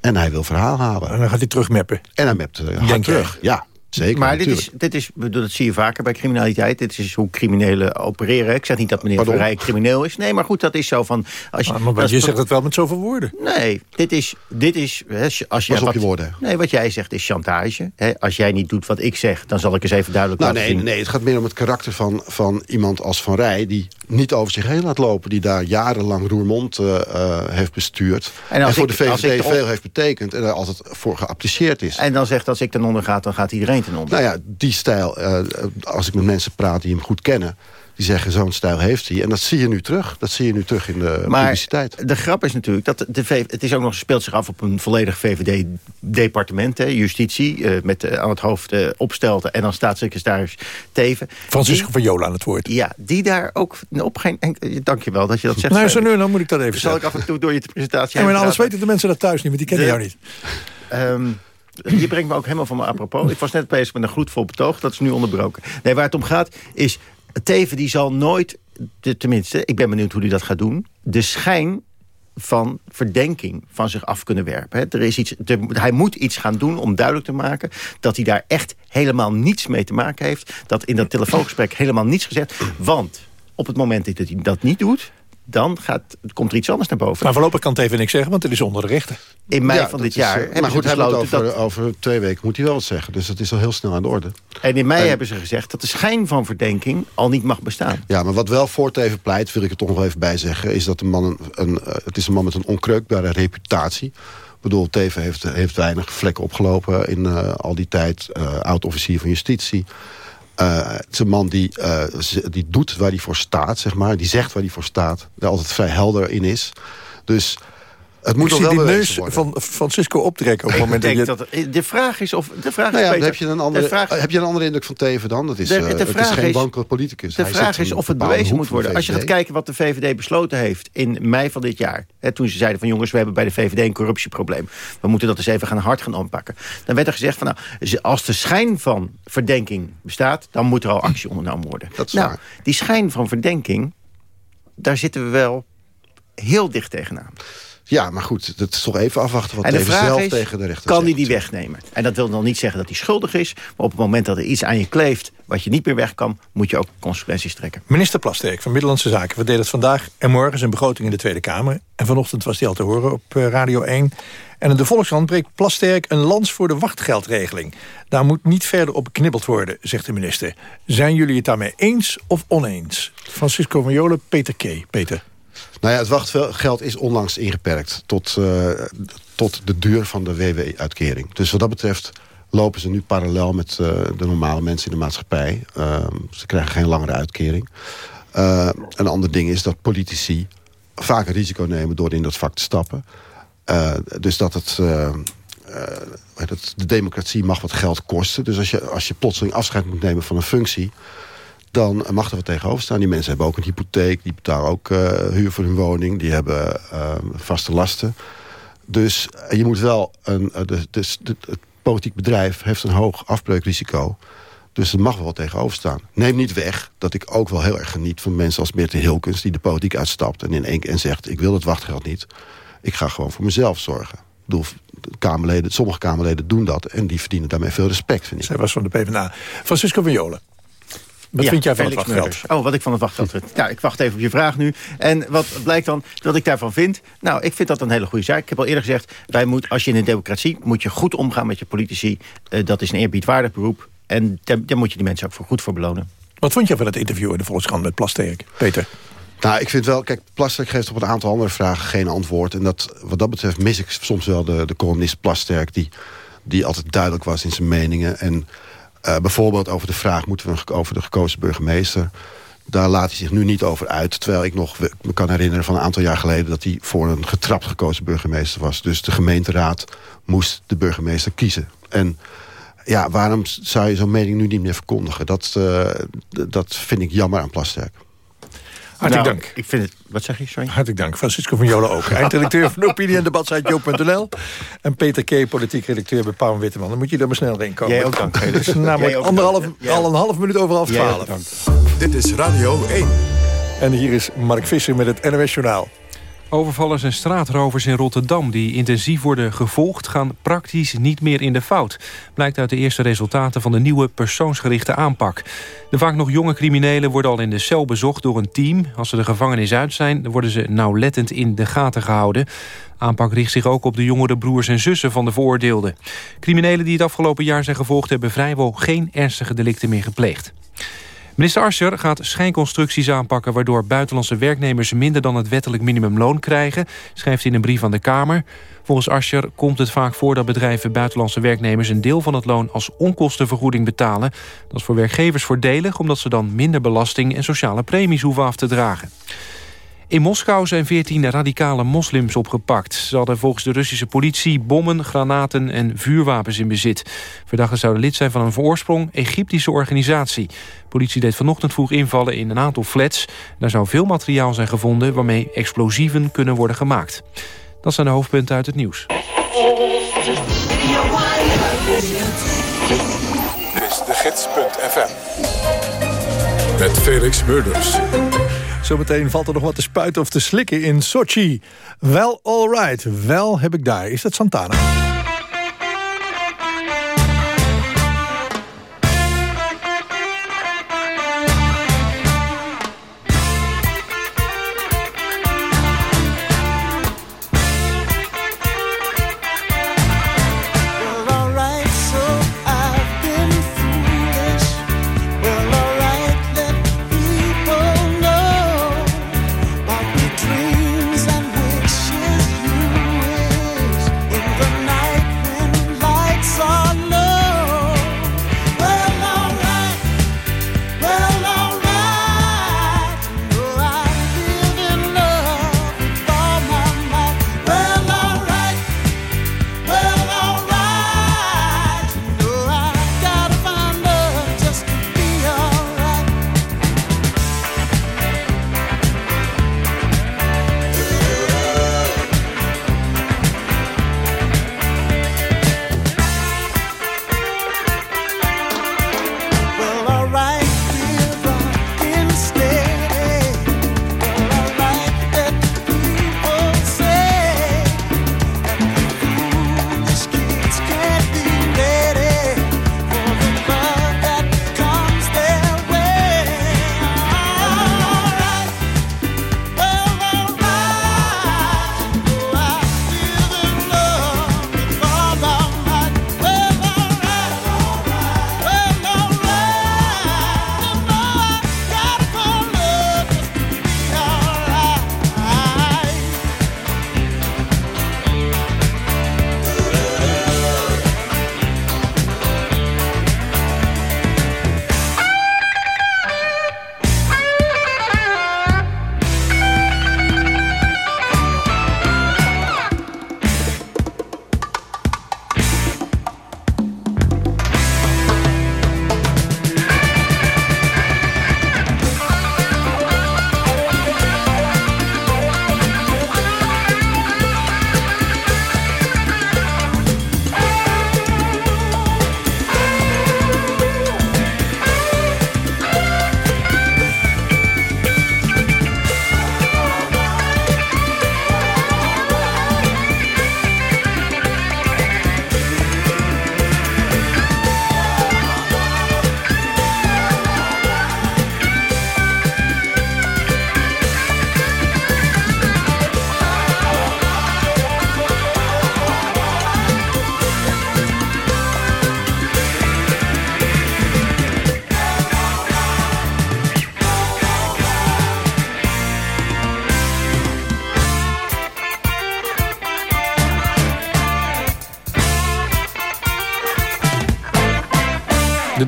[SPEAKER 16] En hij wil verhaal halen.
[SPEAKER 2] En dan gaat hij terugmeppen.
[SPEAKER 16] En hij mept uh, terug. Ja, zeker.
[SPEAKER 15] Maar dit
[SPEAKER 16] natuurlijk.
[SPEAKER 15] is, dit is, bedoel, dat zie je vaker bij criminaliteit. Dit is hoe criminelen opereren. Ik zeg niet dat meneer? Verrij crimineel is. Nee, maar goed, dat is zo van... Als je,
[SPEAKER 2] Maar, maar
[SPEAKER 15] als-
[SPEAKER 2] je zegt het wel met zoveel woorden.
[SPEAKER 15] Nee, dit is... Dit is hè, als je, als je
[SPEAKER 16] Pas op
[SPEAKER 15] wat-
[SPEAKER 16] je woorden.
[SPEAKER 15] Nee, wat jij zegt is chantage. Hè, als jij niet doet wat ik zeg, dan zal ik eens even duidelijk
[SPEAKER 16] Nou,
[SPEAKER 15] laten
[SPEAKER 16] nee,
[SPEAKER 15] zien.
[SPEAKER 16] nee, het gaat meer om het karakter van, van iemand als Van Rij... die niet over zich heen laat lopen. Die daar jarenlang Roermond eh, eh, heeft bestuurd.
[SPEAKER 15] En
[SPEAKER 16] voor
[SPEAKER 15] ik-
[SPEAKER 16] de VVD
[SPEAKER 15] erop-
[SPEAKER 16] veel heeft betekend. En er altijd voor geapprecieerd is.
[SPEAKER 15] En dan zegt als ik ten onder ga, dan gaat iedereen onder.
[SPEAKER 16] Nou ja, die stijl, eh, als ik met mensen praat die hem goed kennen... die zeggen zo'n stijl heeft hij. En dat zie je nu terug. Dat zie je nu terug in de
[SPEAKER 15] Maar
[SPEAKER 16] publiciteit.
[SPEAKER 15] de grap is natuurlijk dat de V het is ook nog speelt zich af op een volledig VVD-departement, justitie, eh, met eh, aan het hoofd opstelten en dan staatssecretaris Teven.
[SPEAKER 2] Francisco
[SPEAKER 15] Die-
[SPEAKER 2] van Jola aan het woord.
[SPEAKER 15] Ja, die daar ook op geen. Dank je wel dat je dat zegt.
[SPEAKER 2] Nou, zo nu, dan moet ik dat even
[SPEAKER 15] Zal ik af en toe door je presentatie
[SPEAKER 2] Ja, maar
[SPEAKER 15] praten?
[SPEAKER 2] weten de mensen dat thuis niet, want die kennen
[SPEAKER 15] De-
[SPEAKER 2] jou niet.
[SPEAKER 15] Ehm, je brengt me ook helemaal van me apropos. Ik was net bezig met een gloedvol betoog. Dat is nu onderbroken. Nee, waar het om gaat is... Teven die zal nooit... tenminste, ik ben benieuwd hoe hij dat gaat doen... de schijn van verdenking van zich af kunnen werpen. Er is iets, hij moet iets gaan doen om duidelijk te maken... dat hij daar echt helemaal niets mee te maken heeft. Dat in dat telefoongesprek helemaal niets gezegd. Want op het moment dat hij dat niet doet... dan gaat, komt er iets anders naar boven.
[SPEAKER 2] Maar voorlopig kan het even niks zeggen, want het is onder de rechter.
[SPEAKER 15] In mei
[SPEAKER 16] Ja,
[SPEAKER 15] van dit
[SPEAKER 16] is,
[SPEAKER 15] jaar
[SPEAKER 16] eh,
[SPEAKER 15] hebben
[SPEAKER 16] Maar goed, hij
[SPEAKER 15] besloten
[SPEAKER 16] over,
[SPEAKER 15] dat...
[SPEAKER 16] over twee weken moet hij wel wat zeggen. Dus dat is al heel snel aan de orde.
[SPEAKER 15] En in mei
[SPEAKER 16] En-
[SPEAKER 15] hebben ze gezegd dat de schijn van verdenking al niet mag bestaan.
[SPEAKER 16] Ja, maar wat wel voor Teven pleit, wil ik er toch nog even bij zeggen... is dat de man een, een, eh, het is een man met een onkreukbare reputatie. Ik bedoel, Teven heeft, heeft weinig vlekken opgelopen in eh, al die tijd. eh Oud-officier van justitie. Eh, het is een man die, eh, die doet waar hij voor staat, zeg maar. Die zegt waar hij voor staat. Daar altijd vrij helder in is. Dus het moet
[SPEAKER 2] ik zie
[SPEAKER 16] wel
[SPEAKER 2] die
[SPEAKER 16] bewezen
[SPEAKER 2] neus
[SPEAKER 16] worden.
[SPEAKER 2] van Francisco optrekken op het moment dat
[SPEAKER 15] denk
[SPEAKER 2] je...
[SPEAKER 15] dat er- de vraag is of de vraag
[SPEAKER 16] Nou
[SPEAKER 15] is
[SPEAKER 16] ja,
[SPEAKER 15] Peter,
[SPEAKER 16] heb, je een andere,
[SPEAKER 15] de vraag,
[SPEAKER 16] heb je een andere indruk van Teven dan? Dat is,
[SPEAKER 15] De-
[SPEAKER 16] eh,
[SPEAKER 15] de
[SPEAKER 16] het is
[SPEAKER 15] vraag
[SPEAKER 16] geen politicus.
[SPEAKER 15] de
[SPEAKER 16] Hij
[SPEAKER 15] vraag is of het bewezen moet
[SPEAKER 16] de
[SPEAKER 15] worden. Als je gaat kijken wat de VVD besloten heeft in mei van dit jaar. Hè, toen ze zeiden van jongens, we hebben bij de VVD een corruptieprobleem. We moeten dat eens even gaan hard gaan aanpakken. Dan werd er gezegd van nou, als de schijn van verdenking bestaat, dan moet er al actie ondernomen worden.
[SPEAKER 16] Dat is
[SPEAKER 15] nou,
[SPEAKER 16] waar.
[SPEAKER 15] die schijn van verdenking, daar zitten we wel heel dicht tegenaan.
[SPEAKER 16] Ja, maar goed, dat is toch even afwachten wat
[SPEAKER 15] En de vraag
[SPEAKER 16] zelf
[SPEAKER 15] is,
[SPEAKER 16] tegen de rechter
[SPEAKER 15] kan
[SPEAKER 16] zegt.
[SPEAKER 15] hij die wegnemen? En dat wil nog niet zeggen dat hij schuldig is. Maar op het moment dat er iets aan je kleeft wat je niet meer weg kan... moet je ook consequenties trekken.
[SPEAKER 2] Minister Plasterk van Middellandse Zaken verdeelt het vandaag en morgen zijn begroting in de Tweede Kamer. En vanochtend was die al te horen op eh, Radio 1. En in de Volkskrant breekt Plasterk een lans voor de wachtgeldregeling. Daar moet niet verder op beknibbeld worden, zegt de minister. Zijn jullie het daarmee eens of oneens? Francisco van Jolen, Peter K. Peter.
[SPEAKER 16] Nou ja, het wachtgeld is onlangs ingeperkt tot, eh, tot de duur van de WW-uitkering. Dus wat dat betreft lopen ze nu parallel met eh, de normale mensen in de maatschappij. Ehm, ze krijgen geen langere uitkering. Eh, een ander ding is dat politici vaak een risico nemen door in dat vak te stappen. Eh, dus dat het... het, de democratie mag wat geld kosten. Dus als je, als je plotseling afscheid moet nemen van een functie dan mag er wat tegenover staan. Die mensen hebben ook een hypotheek, die betalen ook eh, huur voor hun woning, die hebben eh, vaste lasten. Dus eh, je moet wel een. eh, de, het politiek bedrijf heeft een hoog afbreukrisico. Dus er mag wel tegenover staan. Neem niet weg dat ik ook wel heel erg geniet van mensen als Meerte Hilkens... die de politiek uitstapt en, in één, en zegt... ik wil het wachtgeld niet. Ik ga gewoon voor mezelf zorgen. Ik bedoel, de Kamerleden, sommige Kamerleden doen dat... en die verdienen daarmee veel respect, vind ik.
[SPEAKER 2] Zij was van de PvdA. Francisco van Jolen. Wat
[SPEAKER 15] Ja,
[SPEAKER 2] vind jij van het wachtgeld?
[SPEAKER 15] Oh, wat ik van het wachtgeld vind. Ja, ik wacht even op je vraag nu. En wat blijkt dan dat ik daarvan vind? Nou, ik vind dat een hele goede zaak. Ik heb al eerder gezegd, wij moet, als je in een democratie... moet je goed omgaan met je politici. Eh, dat is een eerbiedwaardig beroep. En daar, daar moet je die mensen ook voor goed voor belonen.
[SPEAKER 2] Wat vond je van het interview in de Volkskrant met Plasterk? Peter.
[SPEAKER 16] Nou, ik vind wel, kijk, Plasterk geeft op een aantal andere vragen geen antwoord. En dat, wat dat betreft mis ik soms wel de, de columnist Plasterk... Die, die altijd duidelijk was in zijn meningen. En Uh, bijvoorbeeld over de vraag, moeten we over de gekozen burgemeester... daar laat hij zich nu niet over uit. Terwijl ik nog me kan herinneren van een aantal jaar geleden... dat hij voor een getrapt gekozen burgemeester was. Dus de gemeenteraad moest de burgemeester kiezen. En ja, waarom zou je zo'n mening nu niet meer verkondigen? Dat, uh, dat vind ik jammer aan Plasterk.
[SPEAKER 2] Hartelijk nou, dank.
[SPEAKER 15] Ik vind het, wat zeg je, sorry?
[SPEAKER 2] Hartelijk dank. Francisco van Jolen ook. Eindredacteur van Opinie en Debatsite Joop.nl. En Peter K., politiek redacteur bij Pauw Witteman. Dan moet je er maar snel heen komen.
[SPEAKER 15] Jij ook dank.
[SPEAKER 2] Het is namelijk anderhalf, al een half minuut over half twaalf.
[SPEAKER 1] Dit is Radio 1.
[SPEAKER 2] En hier is Mark Visser met het NOS Journaal.
[SPEAKER 3] Overvallers en straatrovers in Rotterdam die intensief worden gevolgd... gaan praktisch niet meer in de fout. Blijkt uit de eerste resultaten van de nieuwe persoonsgerichte aanpak. De vaak nog jonge criminelen worden al in de cel bezocht door een team. Als ze de gevangenis uit zijn, worden ze nauwlettend in de gaten gehouden. Aanpak richt zich ook op de jongere broers en zussen van de veroordeelden. Criminelen die het afgelopen jaar zijn gevolgd... hebben vrijwel geen ernstige delicten meer gepleegd. Minister Ascher gaat schijnconstructies aanpakken... waardoor buitenlandse werknemers minder dan het wettelijk minimumloon krijgen... schrijft hij in een brief aan de Kamer. Volgens Ascher komt het vaak voor dat bedrijven buitenlandse werknemers... een deel van het loon als onkostenvergoeding betalen. Dat is voor werkgevers voordelig... omdat ze dan minder belasting en sociale premies hoeven af te dragen. In Moskou zijn 14 radicale moslims opgepakt. Ze hadden volgens de Russische politie bommen, granaten en vuurwapens in bezit. Verdachten zouden lid zijn van een voorsprong Egyptische organisatie. Politie deed vanochtend vroeg invallen in een aantal flats. Daar zou veel materiaal zijn gevonden waarmee explosieven kunnen worden gemaakt. Dat zijn de hoofdpunten uit het nieuws.
[SPEAKER 1] Dit is de gids.fm. Met Felix Murders.
[SPEAKER 2] Zometeen valt er nog wat te spuiten of te slikken in Sochi. Wel alright, wel heb ik daar. Is dat Santana?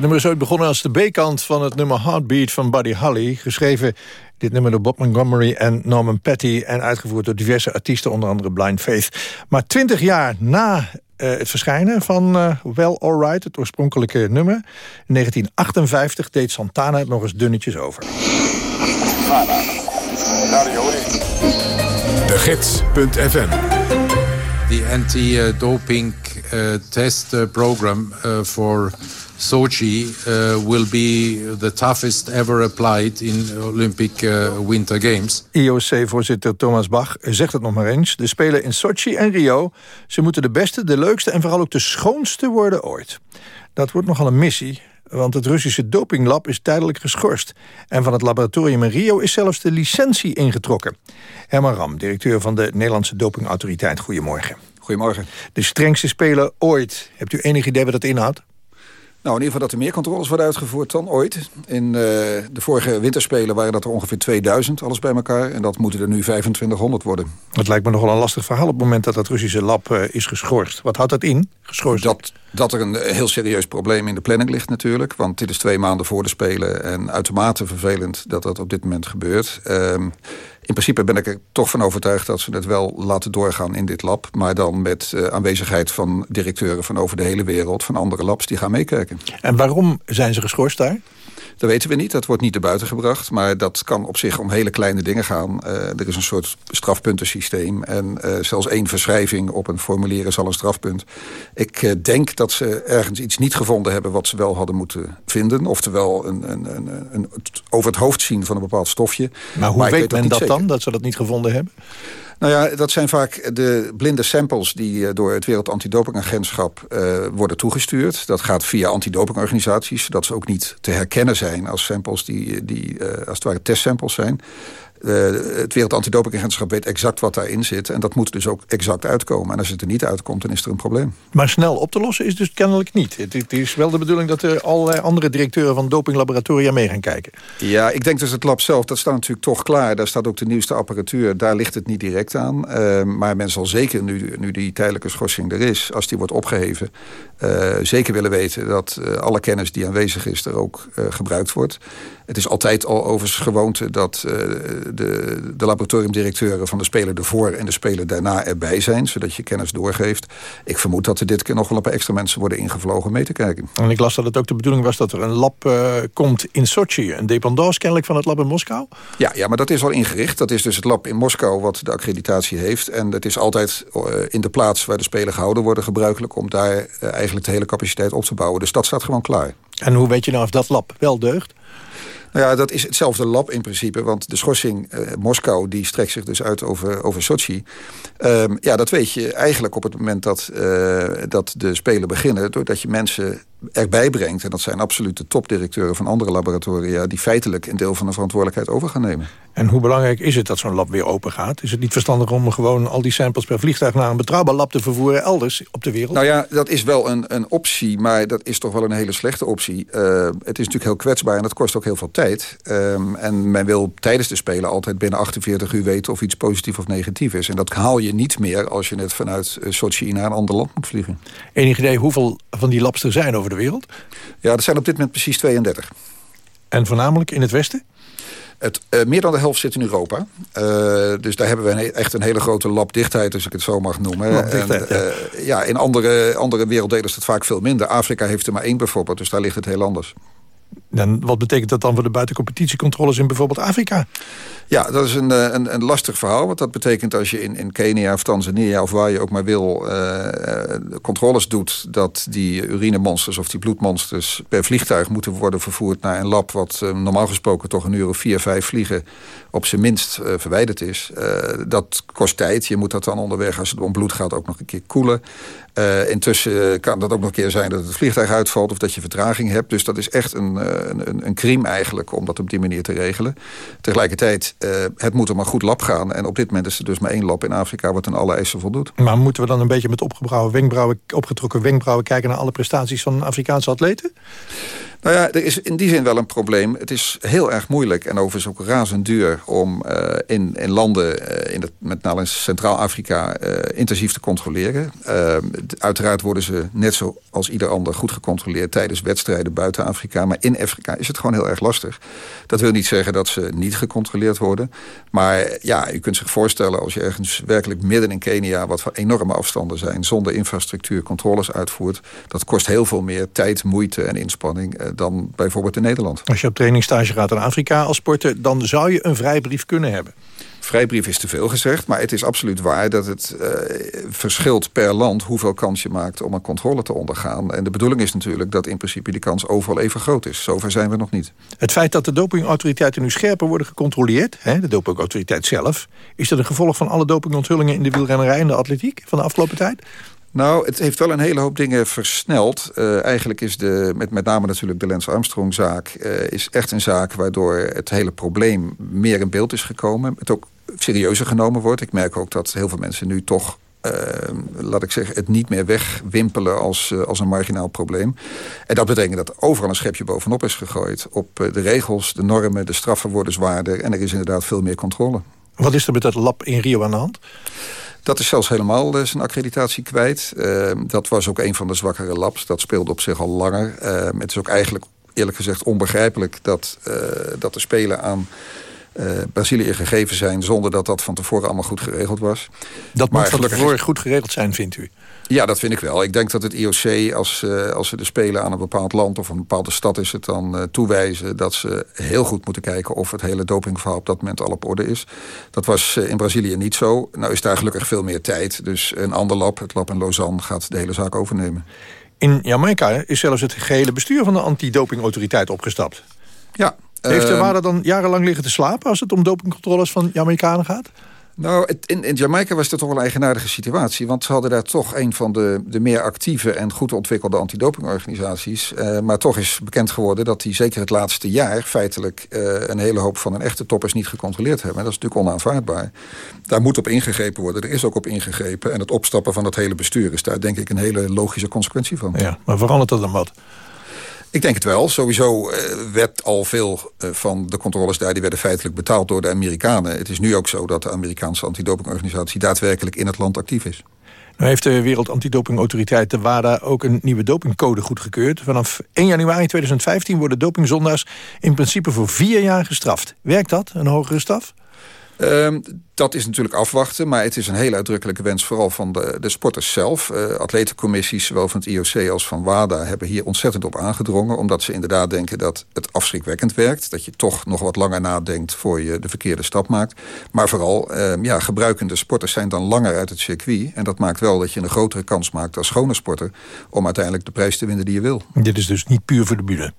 [SPEAKER 2] Nummer is ooit begonnen als de B-kant van het nummer Heartbeat van Buddy Holly. Geschreven dit nummer door Bob Montgomery en Norman Petty... en uitgevoerd door diverse artiesten, onder andere Blind Faith. Maar twintig jaar na eh, het verschijnen van uh, Well Alright, het oorspronkelijke nummer... in 1958 deed Santana het nog eens dunnetjes over.
[SPEAKER 1] De Gids.fm
[SPEAKER 17] The anti-doping uh, test uh, program uh, for Sochi uh, will be the toughest ever applied in Olympic uh, Winter Games.
[SPEAKER 2] IOC-voorzitter Thomas Bach zegt het nog maar eens. De Spelen in Sochi en Rio, ze moeten de beste, de leukste... en vooral ook de schoonste worden ooit. Dat wordt nogal een missie, want het Russische dopinglab is tijdelijk geschorst. En van het laboratorium in Rio is zelfs de licentie ingetrokken. Herman Ram, directeur van de Nederlandse Dopingautoriteit. Goedemorgen.
[SPEAKER 18] Goedemorgen.
[SPEAKER 2] De strengste spelen ooit. Hebt u enig idee wat dat inhoudt?
[SPEAKER 18] Nou, in ieder geval dat er meer controles worden uitgevoerd dan ooit. In uh, de vorige winterspelen waren dat er ongeveer 2000, alles bij elkaar. En dat moeten er nu 2500 worden.
[SPEAKER 2] Het lijkt me nogal een lastig verhaal op het moment dat dat Russische lab uh, is geschorst. Wat houdt dat in, geschorst?
[SPEAKER 18] Dat, dat er een heel serieus probleem in de planning ligt natuurlijk. Want dit is twee maanden voor de Spelen. En uitermate vervelend dat dat op dit moment gebeurt. Um, in principe ben ik er toch van overtuigd dat ze het wel laten doorgaan in dit lab. Maar dan met uh, aanwezigheid van directeuren van over de hele wereld... van andere labs die gaan meekijken.
[SPEAKER 2] En waarom zijn ze geschorst daar?
[SPEAKER 18] Dat weten we niet, dat wordt niet naar buiten gebracht. Maar dat kan op zich om hele kleine dingen gaan. Uh, er is een soort strafpuntensysteem. En uh, zelfs één verschrijving op een formulier is al een strafpunt. Ik uh, denk dat ze ergens iets niet gevonden hebben... wat ze wel hadden moeten vinden. Oftewel een, een, een, een over het hoofd zien van een bepaald stofje.
[SPEAKER 2] Maar hoe maar weet men dat, dat dan, dat ze dat niet gevonden hebben?
[SPEAKER 18] Nou ja, dat zijn vaak de blinde samples die door het Wereld Antidopingagentschap uh, worden toegestuurd. Dat gaat via antidopingorganisaties, zodat ze ook niet te herkennen zijn als samples die, die uh, als het ware testsamples zijn. Uh, het Wereld Antidopingagentschap weet exact wat daarin zit. En dat moet dus ook exact uitkomen. En als het er niet uitkomt, dan is er een probleem.
[SPEAKER 2] Maar snel op te lossen is dus kennelijk niet. Het, het is wel de bedoeling dat er allerlei andere directeuren van dopinglaboratoria mee gaan kijken.
[SPEAKER 18] Ja, ik denk dus het lab zelf, dat staat natuurlijk toch klaar. Daar staat ook de nieuwste apparatuur. Daar ligt het niet direct aan. Uh, maar men zal zeker, nu, nu die tijdelijke schorsing er is... als die wordt opgeheven, uh, zeker willen weten... dat alle kennis die aanwezig is er ook gebruikt wordt. Het is altijd al overigens gewoonte dat de, de laboratoriumdirecteuren van de speler ervoor en de speler daarna erbij zijn, zodat je kennis doorgeeft. Ik vermoed dat er dit keer nog wel een paar extra mensen worden ingevlogen mee te kijken.
[SPEAKER 2] En ik las dat het ook de bedoeling was dat er een lab uh, komt in Sochi, een dependance kennelijk van het lab in Moskou?
[SPEAKER 18] Ja, ja, maar dat is al ingericht. Dat is dus het lab in Moskou wat de accreditatie heeft. En het is altijd uh, in de plaats waar de spelen gehouden worden gebruikelijk om daar uh, eigenlijk de hele capaciteit op te bouwen. Dus dat staat gewoon klaar.
[SPEAKER 2] En hoe weet je nou of dat lab wel deugt?
[SPEAKER 18] Nou ja, dat is hetzelfde lab in principe. Want de schorsing uh, Moskou die strekt zich dus uit over, over Sochi. Um, ja, dat weet je eigenlijk op het moment dat, uh, dat de Spelen beginnen. Doordat je mensen erbij brengt. En dat zijn absoluut de topdirecteuren van andere laboratoria... die feitelijk een deel van de verantwoordelijkheid over gaan nemen.
[SPEAKER 2] En hoe belangrijk is het dat zo'n lab weer open gaat? Is het niet verstandig om gewoon al die samples per vliegtuig... naar een betrouwbaar lab te vervoeren elders op de wereld?
[SPEAKER 18] Nou ja, dat is wel een, een optie, maar dat is toch wel een hele slechte optie. Uh, het is natuurlijk heel kwetsbaar en dat kost ook heel veel tijd. Um, en men wil tijdens de Spelen altijd binnen 48 uur weten... of iets positief of negatief is. En dat haal je niet meer als je net vanuit Sochi naar een ander land moet vliegen.
[SPEAKER 2] Enig idee hoeveel van die labs er zijn over de wereld?
[SPEAKER 18] Ja, dat zijn op dit moment precies 32.
[SPEAKER 2] En voornamelijk in het westen?
[SPEAKER 18] Het, uh, meer dan de helft zit in Europa. Uh, dus daar hebben we een, echt een hele grote labdichtheid, als ik het zo mag noemen. En, uh, ja. ja, in andere, andere werelddelen is het vaak veel minder. Afrika heeft er maar één bijvoorbeeld, dus daar ligt het heel anders.
[SPEAKER 2] En wat betekent dat dan voor de buitencompetitiecontroles in bijvoorbeeld Afrika?
[SPEAKER 18] Ja, dat is een, een, een lastig verhaal. Want dat betekent als je in, in Kenia of Tanzania of waar je ook maar wil... Uh, controles doet dat die urinemonsters of die bloedmonsters... per vliegtuig moeten worden vervoerd naar een lab... wat normaal gesproken toch een uur of vier, vijf vliegen op zijn minst uh, verwijderd is. dat kost tijd. Je moet dat dan onderweg, als het om bloed gaat, ook nog een keer koelen. intussen kan dat ook nog een keer zijn dat het vliegtuig uitvalt... of dat je vertraging hebt. Dus dat is echt een, een, een crime eigenlijk om dat op die manier te regelen. Tegelijkertijd het moet er maar goed lab gaan. En op dit moment is er dus maar één lab in Afrika... wat aan alle eisen voldoet.
[SPEAKER 2] Maar moeten we dan een beetje met opgebouwen wenkbrauwen, opgetrokken wenkbrauwen... kijken naar alle prestaties van Afrikaanse atleten?
[SPEAKER 18] Nou ja, er is in die zin wel een probleem. Het is heel erg moeilijk en overigens ook razend duur... om uh, in, in landen, uh, in het, met name Centraal-Afrika, uh, intensief te controleren. uiteraard worden ze net zoals ieder ander goed gecontroleerd... tijdens wedstrijden buiten Afrika. Maar in Afrika is het gewoon heel erg lastig. Dat wil niet zeggen dat ze niet gecontroleerd worden. Maar ja, u kunt zich voorstellen als je ergens werkelijk midden in Kenia... wat van enorme afstanden zijn, zonder infrastructuur controles uitvoert... dat kost heel veel meer tijd, moeite en inspanning dan bijvoorbeeld in Nederland.
[SPEAKER 2] Als je op trainingstage gaat in Afrika als sporter... dan zou je een vrijbrief kunnen hebben.
[SPEAKER 18] Vrijbrief is te veel gezegd, maar het is absoluut waar... dat het uh, verschilt per land hoeveel kans je maakt om een controle te ondergaan. En de bedoeling is natuurlijk dat in principe die kans overal even groot is. Zover zijn we nog niet.
[SPEAKER 2] Het feit dat de dopingautoriteiten nu scherper worden gecontroleerd... Hè, de dopingautoriteit zelf... is dat een gevolg van alle dopingonthullingen in de wielrennerij en de atletiek van de afgelopen tijd?
[SPEAKER 18] Nou, het heeft wel een hele hoop dingen versneld. Uh, eigenlijk is de, met, met name natuurlijk de Lance Armstrong-zaak... Uh, is echt een zaak waardoor het hele probleem meer in beeld is gekomen. Het ook serieuzer genomen wordt. Ik merk ook dat heel veel mensen nu toch... Uh, laat ik zeggen, het niet meer wegwimpelen als, als een marginaal probleem. En dat betekent dat overal een schepje bovenop is gegooid. Op de regels, de normen, de straffen worden zwaarder... en er is inderdaad veel meer controle.
[SPEAKER 2] Wat is er met dat lab in Rio aan de hand?
[SPEAKER 18] Dat is zelfs helemaal uh, zijn accreditatie kwijt. Uh, dat was ook een van de zwakkere labs. Dat speelde op zich al langer. Uh, het is ook eigenlijk eerlijk gezegd onbegrijpelijk... dat, dat de Spelen aan Brazilië gegeven zijn... zonder dat dat van tevoren allemaal goed geregeld was.
[SPEAKER 2] Dat maar moet van tevoren goed geregeld zijn, vindt u?
[SPEAKER 18] Ja, dat vind ik wel. Ik denk dat het IOC, als, uh, als ze de Spelen aan een bepaald land... of een bepaalde stad is het dan uh, toewijzen... dat ze heel goed moeten kijken of het hele dopingverhaal op dat moment al op orde is. Dat was in Brazilië niet zo. Nou is daar gelukkig veel meer tijd. Dus een ander lab, het lab in Lausanne, gaat de hele zaak overnemen.
[SPEAKER 2] In Jamaica is zelfs het gehele bestuur van de antidopingautoriteit opgestapt.
[SPEAKER 18] Ja.
[SPEAKER 2] Heeft de waarde dan jarenlang liggen te slapen... als het om dopingcontroles van Jamaicanen gaat?
[SPEAKER 18] Nou, het, in, in Jamaica was het toch wel een eigenaardige situatie. Want ze hadden daar toch een van de, de meer actieve en goed ontwikkelde antidopingorganisaties. Uh, maar toch is bekend geworden dat die zeker het laatste jaar... feitelijk uh, een hele hoop van hun echte toppers niet gecontroleerd hebben. Dat is natuurlijk onaanvaardbaar. Daar moet op ingegrepen worden. Er is ook op ingegrepen. En het opstappen van het hele bestuur is daar denk ik een hele logische consequentie van.
[SPEAKER 2] Ja, maar verandert dat dan wat?
[SPEAKER 18] Ik denk het wel. Sowieso uh, werd al veel uh, van de controles daar... die werden feitelijk betaald door de Amerikanen. Het is nu ook zo dat de Amerikaanse antidopingorganisatie... daadwerkelijk in het land actief is.
[SPEAKER 2] Nu heeft de Wereld Antidopingautoriteit, de WADA... ook een nieuwe dopingcode goedgekeurd. Vanaf 1 januari 2015 worden dopingzondaars... in principe voor vier jaar gestraft. Werkt dat, een hogere straf?
[SPEAKER 18] Um, dat is natuurlijk afwachten, maar het is een hele uitdrukkelijke wens... vooral van de, de sporters zelf. Uh, atletencommissies, zowel van het IOC als van WADA... hebben hier ontzettend op aangedrongen... omdat ze inderdaad denken dat het afschrikwekkend werkt. Dat je toch nog wat langer nadenkt voor je de verkeerde stap maakt. Maar vooral, uh, ja, gebruikende sporters zijn dan langer uit het circuit. En dat maakt wel dat je een grotere kans maakt als schone sporter... om uiteindelijk de prijs te winnen die je wil.
[SPEAKER 2] Dit is dus niet puur voor de bühne?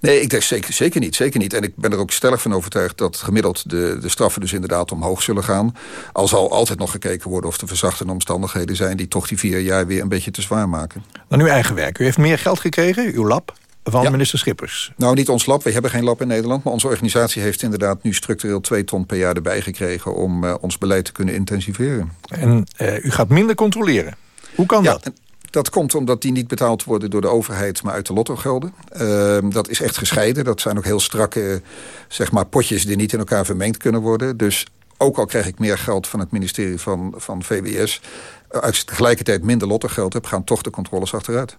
[SPEAKER 18] Nee, ik denk zeker, zeker niet. Zeker niet. En ik ben er ook stellig van overtuigd... dat gemiddeld de, de straffen dus inderdaad omhoog zullen gaan. Al zal altijd nog gekeken worden of er verzachtende omstandigheden zijn... die toch die vier jaar weer een beetje te zwaar maken.
[SPEAKER 2] Dan uw eigen werk. U heeft meer geld gekregen, uw lab, van ja. minister Schippers.
[SPEAKER 18] Nou, niet ons lab. We hebben geen lab in Nederland. Maar onze organisatie heeft inderdaad nu structureel twee ton per jaar erbij gekregen... om uh, ons beleid te kunnen intensiveren.
[SPEAKER 2] En uh, u gaat minder controleren. Hoe kan
[SPEAKER 18] ja,
[SPEAKER 2] dat?
[SPEAKER 18] Dat komt omdat die niet betaald worden door de overheid, maar uit de lottogelden. Uh, dat is echt gescheiden. Dat zijn ook heel strakke zeg maar, potjes die niet in elkaar vermengd kunnen worden. Dus ook al krijg ik meer geld van het ministerie van, van VWS... als ik tegelijkertijd minder lottogeld heb, gaan toch de controles achteruit.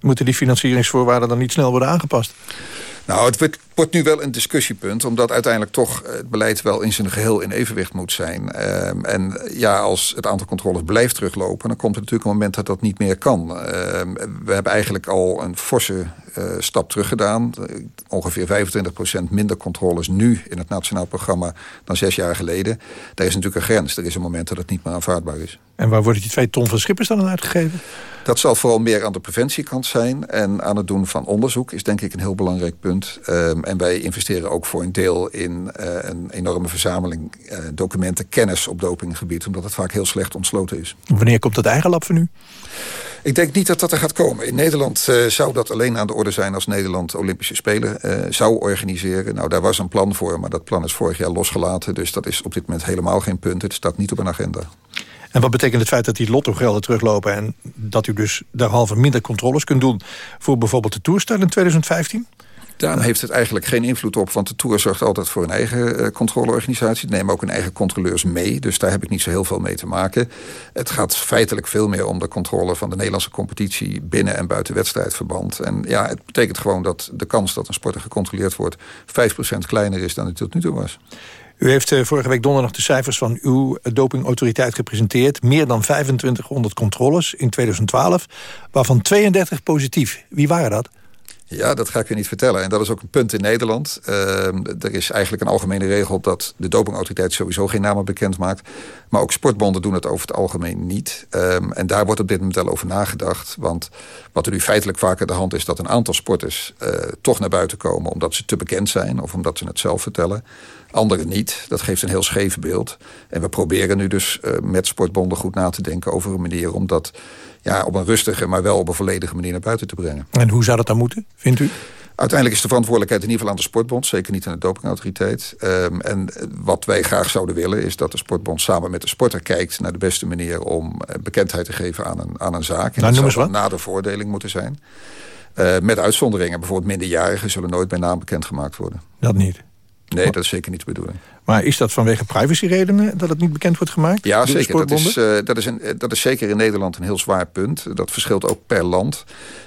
[SPEAKER 2] Moeten die financieringsvoorwaarden dan niet snel worden aangepast?
[SPEAKER 18] Nou, het wordt, wordt, nu wel een discussiepunt... omdat uiteindelijk toch het beleid wel in zijn geheel in evenwicht moet zijn. Um, en ja, als het aantal controles blijft teruglopen... dan komt er natuurlijk een moment dat dat niet meer kan. Um, we hebben eigenlijk al een forse uh, stap teruggedaan. Uh, ongeveer 25% minder controles nu in het nationaal programma... dan zes jaar geleden. Daar is natuurlijk een grens. Er is een moment dat het niet meer aanvaardbaar is.
[SPEAKER 2] En waar worden die twee ton van Schippers dan uitgegeven?
[SPEAKER 18] Dat zal vooral meer aan de preventiekant zijn. En aan het doen van onderzoek is denk ik een heel belangrijk punt. Um, en wij investeren ook voor een deel in uh, een enorme verzameling uh, documenten, kennis op dopinggebied. Omdat het vaak heel slecht ontsloten is.
[SPEAKER 2] Wanneer komt dat eigen lab van u?
[SPEAKER 18] Ik denk niet dat dat er gaat komen. In Nederland uh, zou dat alleen aan de orde zijn als Nederland Olympische Spelen uh, zou organiseren. Nou, daar was een plan voor, maar dat plan is vorig jaar losgelaten. Dus dat is op dit moment helemaal geen punt. Het staat niet op een agenda.
[SPEAKER 2] En wat betekent het feit dat die lottogelden teruglopen... en dat u dus derhalve minder controles kunt doen... voor bijvoorbeeld de toerstart in 2015?
[SPEAKER 18] Daar heeft het eigenlijk geen invloed op, want de Tour zorgt altijd voor een eigen uh, controleorganisatie. Die nemen ook hun eigen controleurs mee, dus daar heb ik niet zo heel veel mee te maken. Het gaat feitelijk veel meer om de controle van de Nederlandse competitie binnen en buiten wedstrijdverband. En ja, het betekent gewoon dat de kans dat een sporter gecontroleerd wordt 5% kleiner is dan het tot nu toe was.
[SPEAKER 2] U heeft uh, vorige week donderdag de cijfers van uw dopingautoriteit gepresenteerd. Meer dan 2500 controles in 2012, waarvan 32 positief. Wie waren dat?
[SPEAKER 18] Ja, dat ga ik u niet vertellen. En dat is ook een punt in Nederland. Uh, er is eigenlijk een algemene regel dat de dopingautoriteit sowieso geen namen bekend maakt. Maar ook sportbonden doen het over het algemeen niet. Um, en daar wordt op dit moment wel over nagedacht. Want wat er nu feitelijk vaker de hand is dat een aantal sporters uh, toch naar buiten komen omdat ze te bekend zijn of omdat ze het zelf vertellen. Anderen niet. Dat geeft een heel scheef beeld. En we proberen nu dus uh, met sportbonden goed na te denken over een manier om dat ja, op een rustige, maar wel op een volledige manier naar buiten te brengen.
[SPEAKER 2] En hoe zou dat dan moeten, vindt u?
[SPEAKER 18] Uiteindelijk is de verantwoordelijkheid in ieder geval aan de sportbond. Zeker niet aan de dopingautoriteit. Um, en wat wij graag zouden willen is dat de sportbond samen met de sporter kijkt... naar de beste manier om eh, bekendheid te geven aan een, aan een zaak. En
[SPEAKER 2] nou,
[SPEAKER 18] dat
[SPEAKER 2] zou
[SPEAKER 18] na de voordeling moeten zijn. Uh, met uitzonderingen. Bijvoorbeeld minderjarigen zullen nooit bij naam bekendgemaakt worden.
[SPEAKER 2] Dat niet?
[SPEAKER 18] Nee, dat is zeker niet de bedoeling.
[SPEAKER 2] Maar is dat vanwege privacyredenen dat het niet bekend wordt gemaakt?
[SPEAKER 18] Ja, zeker. Dat is, uh, dat, is een, dat is zeker in Nederland een heel zwaar punt. Dat verschilt ook per land.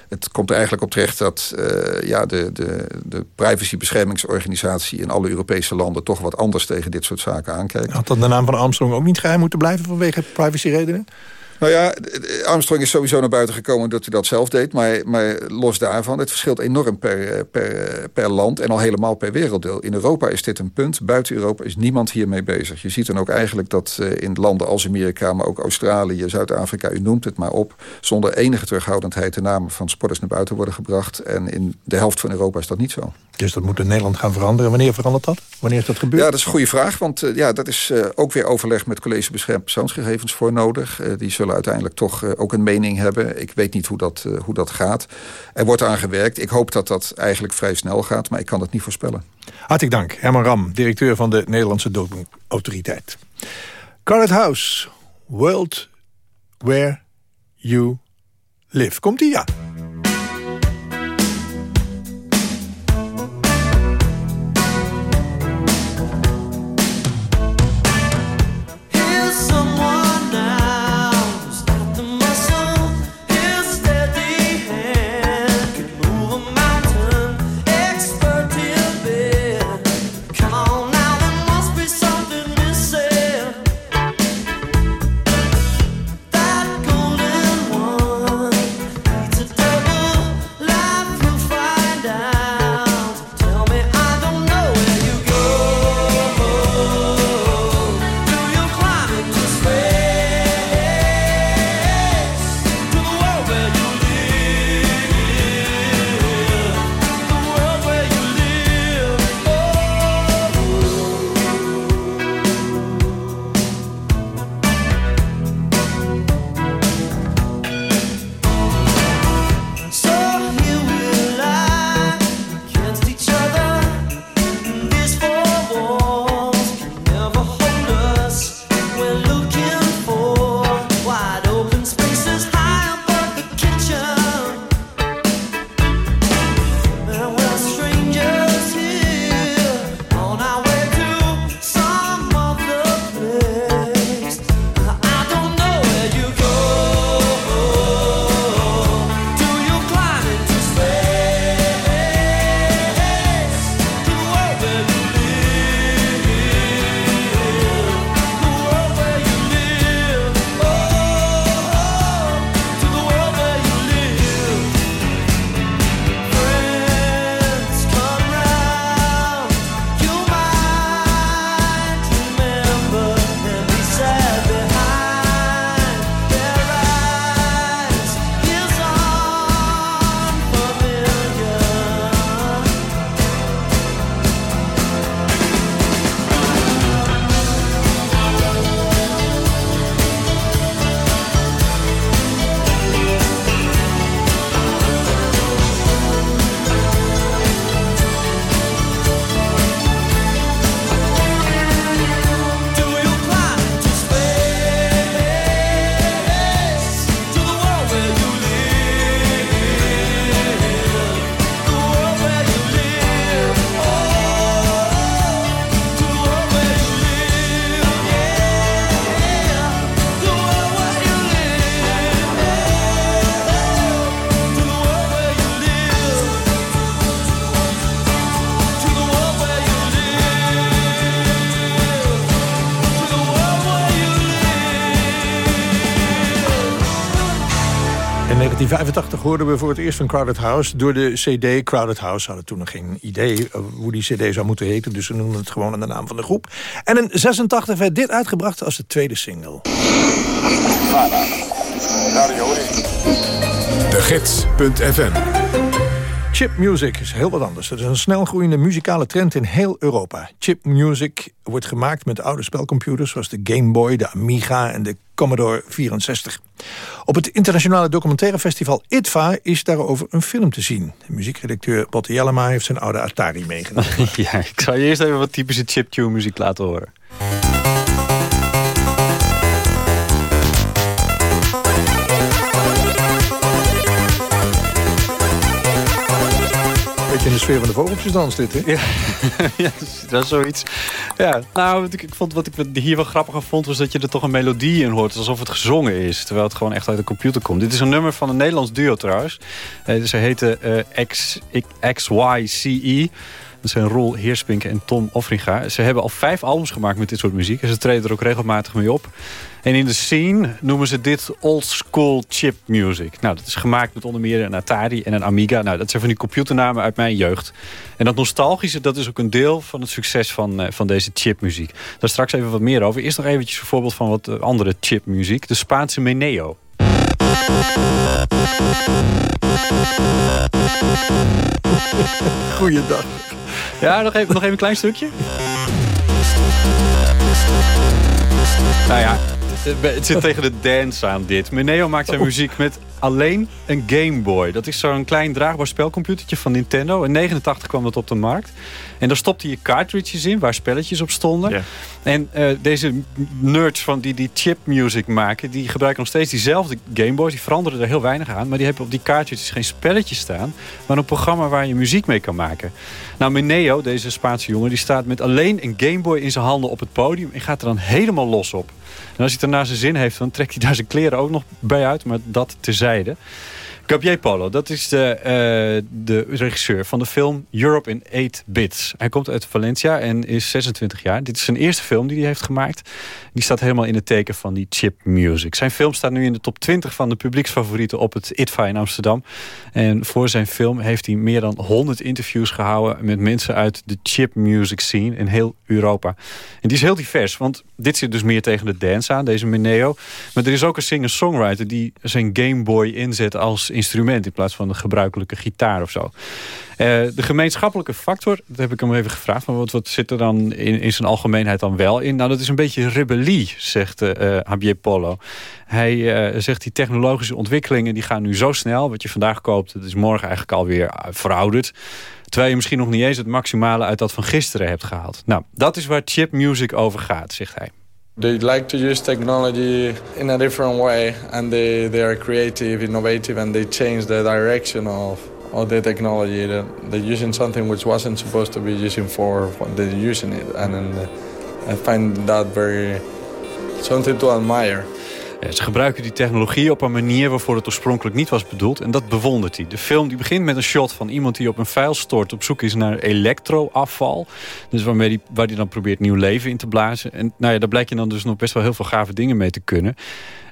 [SPEAKER 18] Het komt er eigenlijk op terecht dat uh, ja, de, de, de privacybeschermingsorganisatie... in alle Europese landen toch wat anders tegen dit soort zaken aankijkt.
[SPEAKER 2] Had dan de naam van Armstrong ook niet geheim moeten blijven vanwege privacyredenen?
[SPEAKER 18] Nou ja, Armstrong is sowieso naar buiten gekomen dat hij dat zelf deed. Maar, maar los daarvan, het verschilt enorm per, per, per land en al helemaal per werelddeel. In Europa is dit een punt. Buiten Europa is niemand hiermee bezig. Je ziet dan ook eigenlijk dat uh, in landen als Amerika, maar ook Australië, Zuid-Afrika, u noemt het maar op, zonder enige terughoudendheid de namen van sporters naar buiten worden gebracht. En in de helft van Europa is dat niet zo.
[SPEAKER 2] Dus dat moet in Nederland gaan veranderen. Wanneer verandert dat? Wanneer is dat gebeurd?
[SPEAKER 18] Ja, dat is een goede vraag. Want ja, dat is ook weer overleg met college beschermd persoonsgegevens voor nodig. die zullen uiteindelijk toch uh, ook een mening hebben. Ik weet niet hoe dat, uh, hoe dat gaat. Er wordt aan gewerkt. Ik hoop dat dat eigenlijk vrij snel gaat, maar ik kan het niet voorspellen.
[SPEAKER 2] Hartelijk dank. Herman Ram, directeur van de Nederlandse Dopingautoriteit. Garnet House, World Where You Live. Komt-ie? Ja. 1985 hoorden we voor het eerst van Crowded House door de CD. Crowded House hadden toen nog geen idee eh, hoe die CD zou moeten heten. Dus ze noemden het gewoon aan de naam van de groep. En in 86 werd dit uitgebracht als de tweede single.
[SPEAKER 1] De Gids.fm
[SPEAKER 2] Chip music is heel wat anders. Het is een snel groeiende muzikale trend in heel Europa. Chip music wordt gemaakt met oude spelcomputers... zoals de Game Boy, de Amiga en de Commodore 64. Op het internationale documentaire festival ITVA is daarover een film te zien. Muziekredacteur Botte Jellema heeft zijn oude Atari meegenomen.
[SPEAKER 19] ja, ik zal je eerst even wat typische chiptune muziek laten horen.
[SPEAKER 2] In de sfeer van de vogeltjes dans dit, hè?
[SPEAKER 19] Ja, ja dat is zoiets. Ja, nou, wat ik, vond, wat ik hier wel grappiger vond... was dat je er toch een melodie in hoort, alsof het gezongen is. Terwijl het gewoon echt uit de computer komt. Dit is een nummer van een Nederlands duo trouwens. Uh, ze heten uh, X, XYCE. Dat zijn Roel Heerspink en Tom Offringa. Ze hebben al vijf albums gemaakt met dit soort muziek. En ze treden er ook regelmatig mee op. En in de scene noemen ze dit old school chip music. Nou, dat is gemaakt met onder meer een Atari en een Amiga. Nou, dat zijn van die computernamen uit mijn jeugd. En dat nostalgische, dat is ook een deel van het succes van, uh, van deze chipmuziek. Daar straks even wat meer over. Eerst nog eventjes een voorbeeld van wat andere chipmuziek. De Spaanse Meneo.
[SPEAKER 2] Goeiedag.
[SPEAKER 19] Ja, nog even, nog even een klein stukje. Nou ja, het zit tegen de dance aan dit. Meneo maakt zijn muziek met alleen een Game Boy. Dat is zo'n klein draagbaar spelcomputertje van Nintendo. In 89 kwam dat op de markt. En daar stopte je cartridges in waar spelletjes op stonden. En uh, deze nerds van die, die chip music maken... die gebruiken nog steeds diezelfde Game Boys. Die veranderen er heel weinig aan. Maar die hebben op die cartridges geen spelletjes staan... maar een programma waar je muziek mee kan maken. Nou, Meneo, deze Spaanse jongen... die staat met alleen een Game Boy in zijn handen op het podium... en gaat er dan helemaal los op. En als hij naar zijn zin heeft... dan trekt hij daar zijn kleren ook nog bij uit. Maar dat terzijde. Gabriel Polo, dat is de, uh, de regisseur van de film Europe in 8 Bits. Hij komt uit Valencia en is 26 jaar. Dit is zijn eerste film die hij heeft gemaakt. Die staat helemaal in het teken van die chip music. Zijn film staat nu in de top 20 van de publieksfavorieten op het ITVA in Amsterdam. En voor zijn film heeft hij meer dan 100 interviews gehouden... met mensen uit de chip music scene in heel Europa. En die is heel divers, want dit zit dus meer tegen de dance aan, deze Meneo. Maar er is ook een singer-songwriter die zijn Game Boy inzet als instrument... in plaats van de gebruikelijke gitaar of zo. Uh, de gemeenschappelijke factor, dat heb ik hem even gevraagd... Maar wat, wat zit er dan in, in zijn algemeenheid dan wel in? Nou, dat is een beetje rebellie, zegt uh, Javier Polo. Hij zegt die technologische ontwikkelingen die gaan nu zo snel. Wat je vandaag koopt, dat is morgen eigenlijk alweer verouderd. Terwijl je misschien nog niet eens het maximale uit dat van gisteren hebt gehaald. Nou, dat is waar chip music over gaat, zegt hij.
[SPEAKER 20] They like to use technology in a different way and they, they are creative, innovative and they change the direction of, of the technology. They're using something which wasn't supposed to be using for they're using it. And, and I find that very something to admire.
[SPEAKER 19] Ze gebruiken die technologie op een manier waarvoor het oorspronkelijk niet was bedoeld. En dat bewondert hij. De film die begint met een shot van iemand die op een vuil stort... op zoek is naar elektroafval. Dus waarmee die, waar hij dan probeert nieuw leven in te blazen. En nou ja, daar blijkt je dan dus nog best wel heel veel gave dingen mee te kunnen.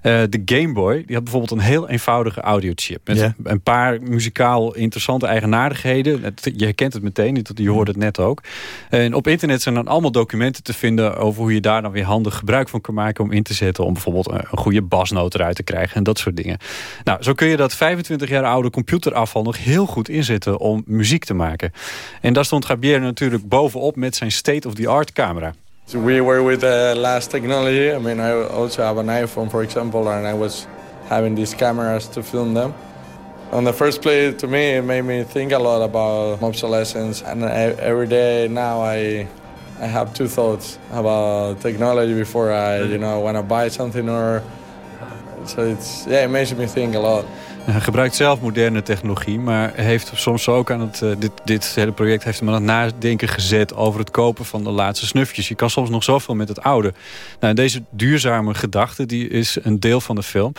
[SPEAKER 19] Uh, de Game Boy die had bijvoorbeeld een heel eenvoudige audiochip. Met yeah. een paar muzikaal interessante eigenaardigheden. Je herkent het meteen, je hoorde het net ook. En op internet zijn dan allemaal documenten te vinden... over hoe je daar dan weer handig gebruik van kan maken... om in te zetten om bijvoorbeeld een goede basnoot eruit te krijgen. En dat soort dingen. Nou, zo kun je dat 25 jaar oude computerafval nog heel goed inzetten... om muziek te maken. En daar stond Gabriel natuurlijk bovenop met zijn state-of-the-art camera.
[SPEAKER 20] We were with the last technology. I mean, I also have an iPhone, for example, and I was having these cameras to film them. On the first place, to me, it made me think a lot about obsolescence. And every day now, I I have two thoughts about technology before I, you know, want to buy something or. So it's yeah, it makes me think a lot.
[SPEAKER 19] Hij gebruikt zelf moderne technologie, maar heeft soms ook aan het... Uh, dit, dit hele project heeft hem aan het nadenken gezet over het kopen van de laatste snufjes. Je kan soms nog zoveel met het oude. Nou, deze duurzame gedachte die is een deel van de film.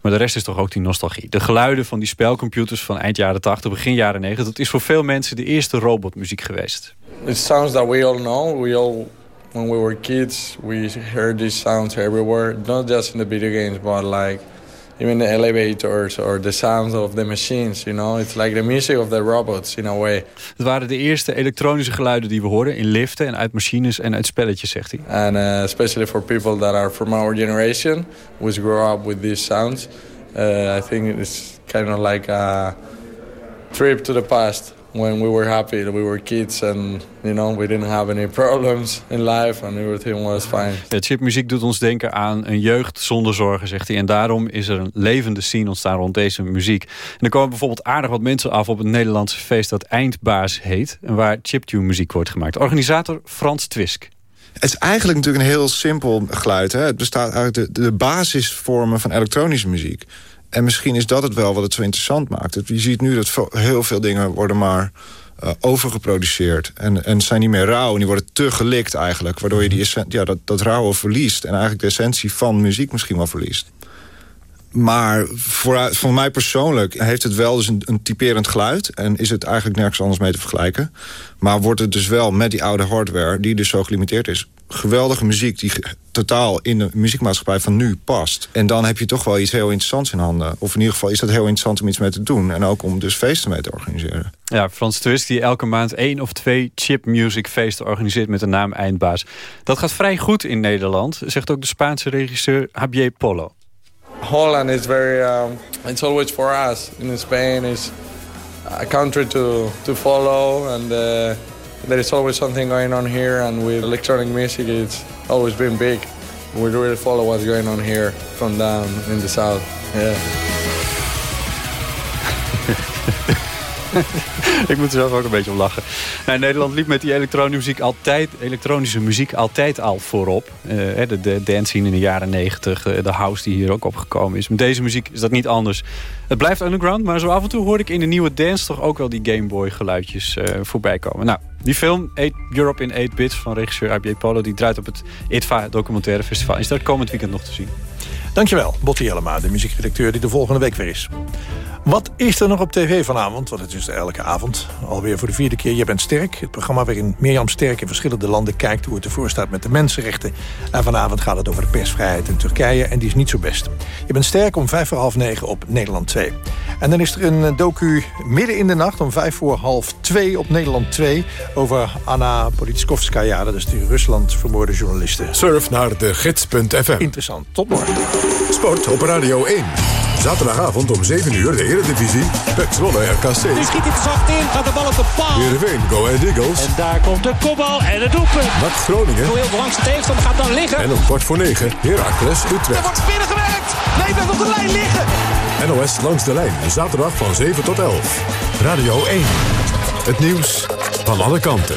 [SPEAKER 19] Maar de rest is toch ook die nostalgie. De geluiden van die spelcomputers van eind jaren 80, begin jaren 90... dat is voor veel mensen de eerste robotmuziek geweest.
[SPEAKER 20] It sounds that we all know. We all, when we were kids, we heard these sounds everywhere. Not just in the video games, but like even the elevators or the sounds of the machines, you know. It's like the music of the robots in a way.
[SPEAKER 19] Het waren de eerste elektronische geluiden die we hoorden in liften en uit machines en uit spelletjes, zegt hij.
[SPEAKER 20] And uh, especially for people that are from our generation, who grew up with these sounds, uh, I think it's kind of like a trip to the past when we were happy that we were kids and you know we didn't have any problems in life and everything was fine.
[SPEAKER 19] Ja, chipmuziek doet ons denken aan een jeugd zonder zorgen, zegt hij. En daarom is er een levende scene ontstaan rond deze muziek. En er komen bijvoorbeeld aardig wat mensen af op het Nederlandse feest dat Eindbaas heet. En waar chiptune muziek wordt gemaakt. Organisator Frans Twisk.
[SPEAKER 21] Het is eigenlijk natuurlijk een heel simpel geluid. Hè? Het bestaat eigenlijk de, de basisvormen van elektronische muziek. En misschien is dat het wel wat het zo interessant maakt. Je ziet nu dat heel veel dingen worden maar uh, overgeproduceerd. En, en zijn niet meer rauw en die worden te gelikt eigenlijk. Waardoor je die ja, dat, dat rauwe verliest. En eigenlijk de essentie van muziek misschien wel verliest. Maar voor, voor mij persoonlijk heeft het wel dus een, een typerend geluid. En is het eigenlijk nergens anders mee te vergelijken. Maar wordt het dus wel met die oude hardware, die dus zo gelimiteerd is geweldige muziek die totaal in de muziekmaatschappij van nu past. En dan heb je toch wel iets heel interessants in handen. Of in ieder geval is dat heel interessant om iets mee te doen. En ook om dus feesten mee te organiseren.
[SPEAKER 19] Ja, Frans Twist die elke maand één of twee chip music feesten organiseert met de naam Eindbaas. Dat gaat vrij goed in Nederland, zegt ook de Spaanse regisseur Javier Polo.
[SPEAKER 20] Holland is very, um, it's always for us. In Spain is a country to, to follow and... Uh, there is always something going on here, and with electronic music, it's always been big. We really follow what's going on here from down in the south. Yeah.
[SPEAKER 19] ik moet er zelf ook een beetje om lachen. Nederland liep met die elektronische muziek altijd, elektronische muziek altijd al voorop. Uh, de, de dance in de jaren negentig, de, de house die hier ook opgekomen is. Met deze muziek is dat niet anders. Het blijft underground, maar zo af en toe hoor ik in de nieuwe dance toch ook wel die Game Boy geluidjes uh, voorbij komen. Nou, die film Europe in 8 Bits van regisseur A.B. Polo... die draait op het ITVA documentaire festival. Is dat komend weekend nog te zien?
[SPEAKER 2] Dankjewel, Botti Jellema, de muziekredacteur die de volgende week weer is. Wat is er nog op tv vanavond? Want het is elke avond. Alweer voor de vierde keer. Je bent sterk. Het programma waarin Mirjam Sterk in verschillende landen kijkt... hoe het ervoor staat met de mensenrechten. En vanavond gaat het over de persvrijheid in Turkije. En die is niet zo best. Je bent sterk om vijf voor half negen op Nederland 2. En dan is er een docu midden in de nacht om vijf voor half twee op Nederland 2... over Anna Politkovskaya. Dat is die Rusland vermoorde journaliste.
[SPEAKER 1] Surf naar de gids.fm.
[SPEAKER 2] Interessant. Tot morgen.
[SPEAKER 1] Sport op Radio 1. Zaterdagavond om 7 uur de Eredivisie. Pek Zwolle RKC.
[SPEAKER 22] Die schiet hij zacht in, gaat de bal op de paal.
[SPEAKER 1] Heerenveen, Go Ahead Eagles.
[SPEAKER 22] En daar komt de kopbal en het doelpunt.
[SPEAKER 1] Wat Groningen.
[SPEAKER 22] Heel langs de tegenstander gaat dan liggen.
[SPEAKER 1] En om kwart voor 9 Heracles Utrecht.
[SPEAKER 22] Er wordt binnengewerkt. Nee, blijft op de lijn liggen.
[SPEAKER 1] NOS langs de lijn. Zaterdag van 7 tot 11. Radio 1. Het nieuws van alle kanten.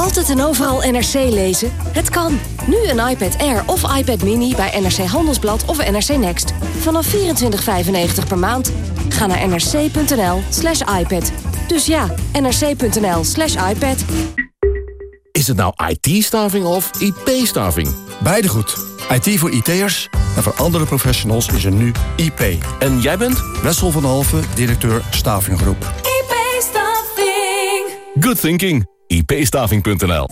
[SPEAKER 23] Altijd en overal NRC lezen? Het kan. Nu een iPad Air of iPad Mini bij NRC Handelsblad of NRC Next. Vanaf 24,95 per maand. Ga naar nrc.nl slash iPad. Dus ja, nrc.nl slash iPad.
[SPEAKER 24] Is het nou IT-staving of IP-staving?
[SPEAKER 25] Beide goed. IT voor IT'ers en voor andere professionals is er nu IP.
[SPEAKER 24] En jij bent?
[SPEAKER 25] Wessel van Halve, directeur Stavinggroep.
[SPEAKER 23] IP-staving.
[SPEAKER 24] Good thinking. ipstaving.nl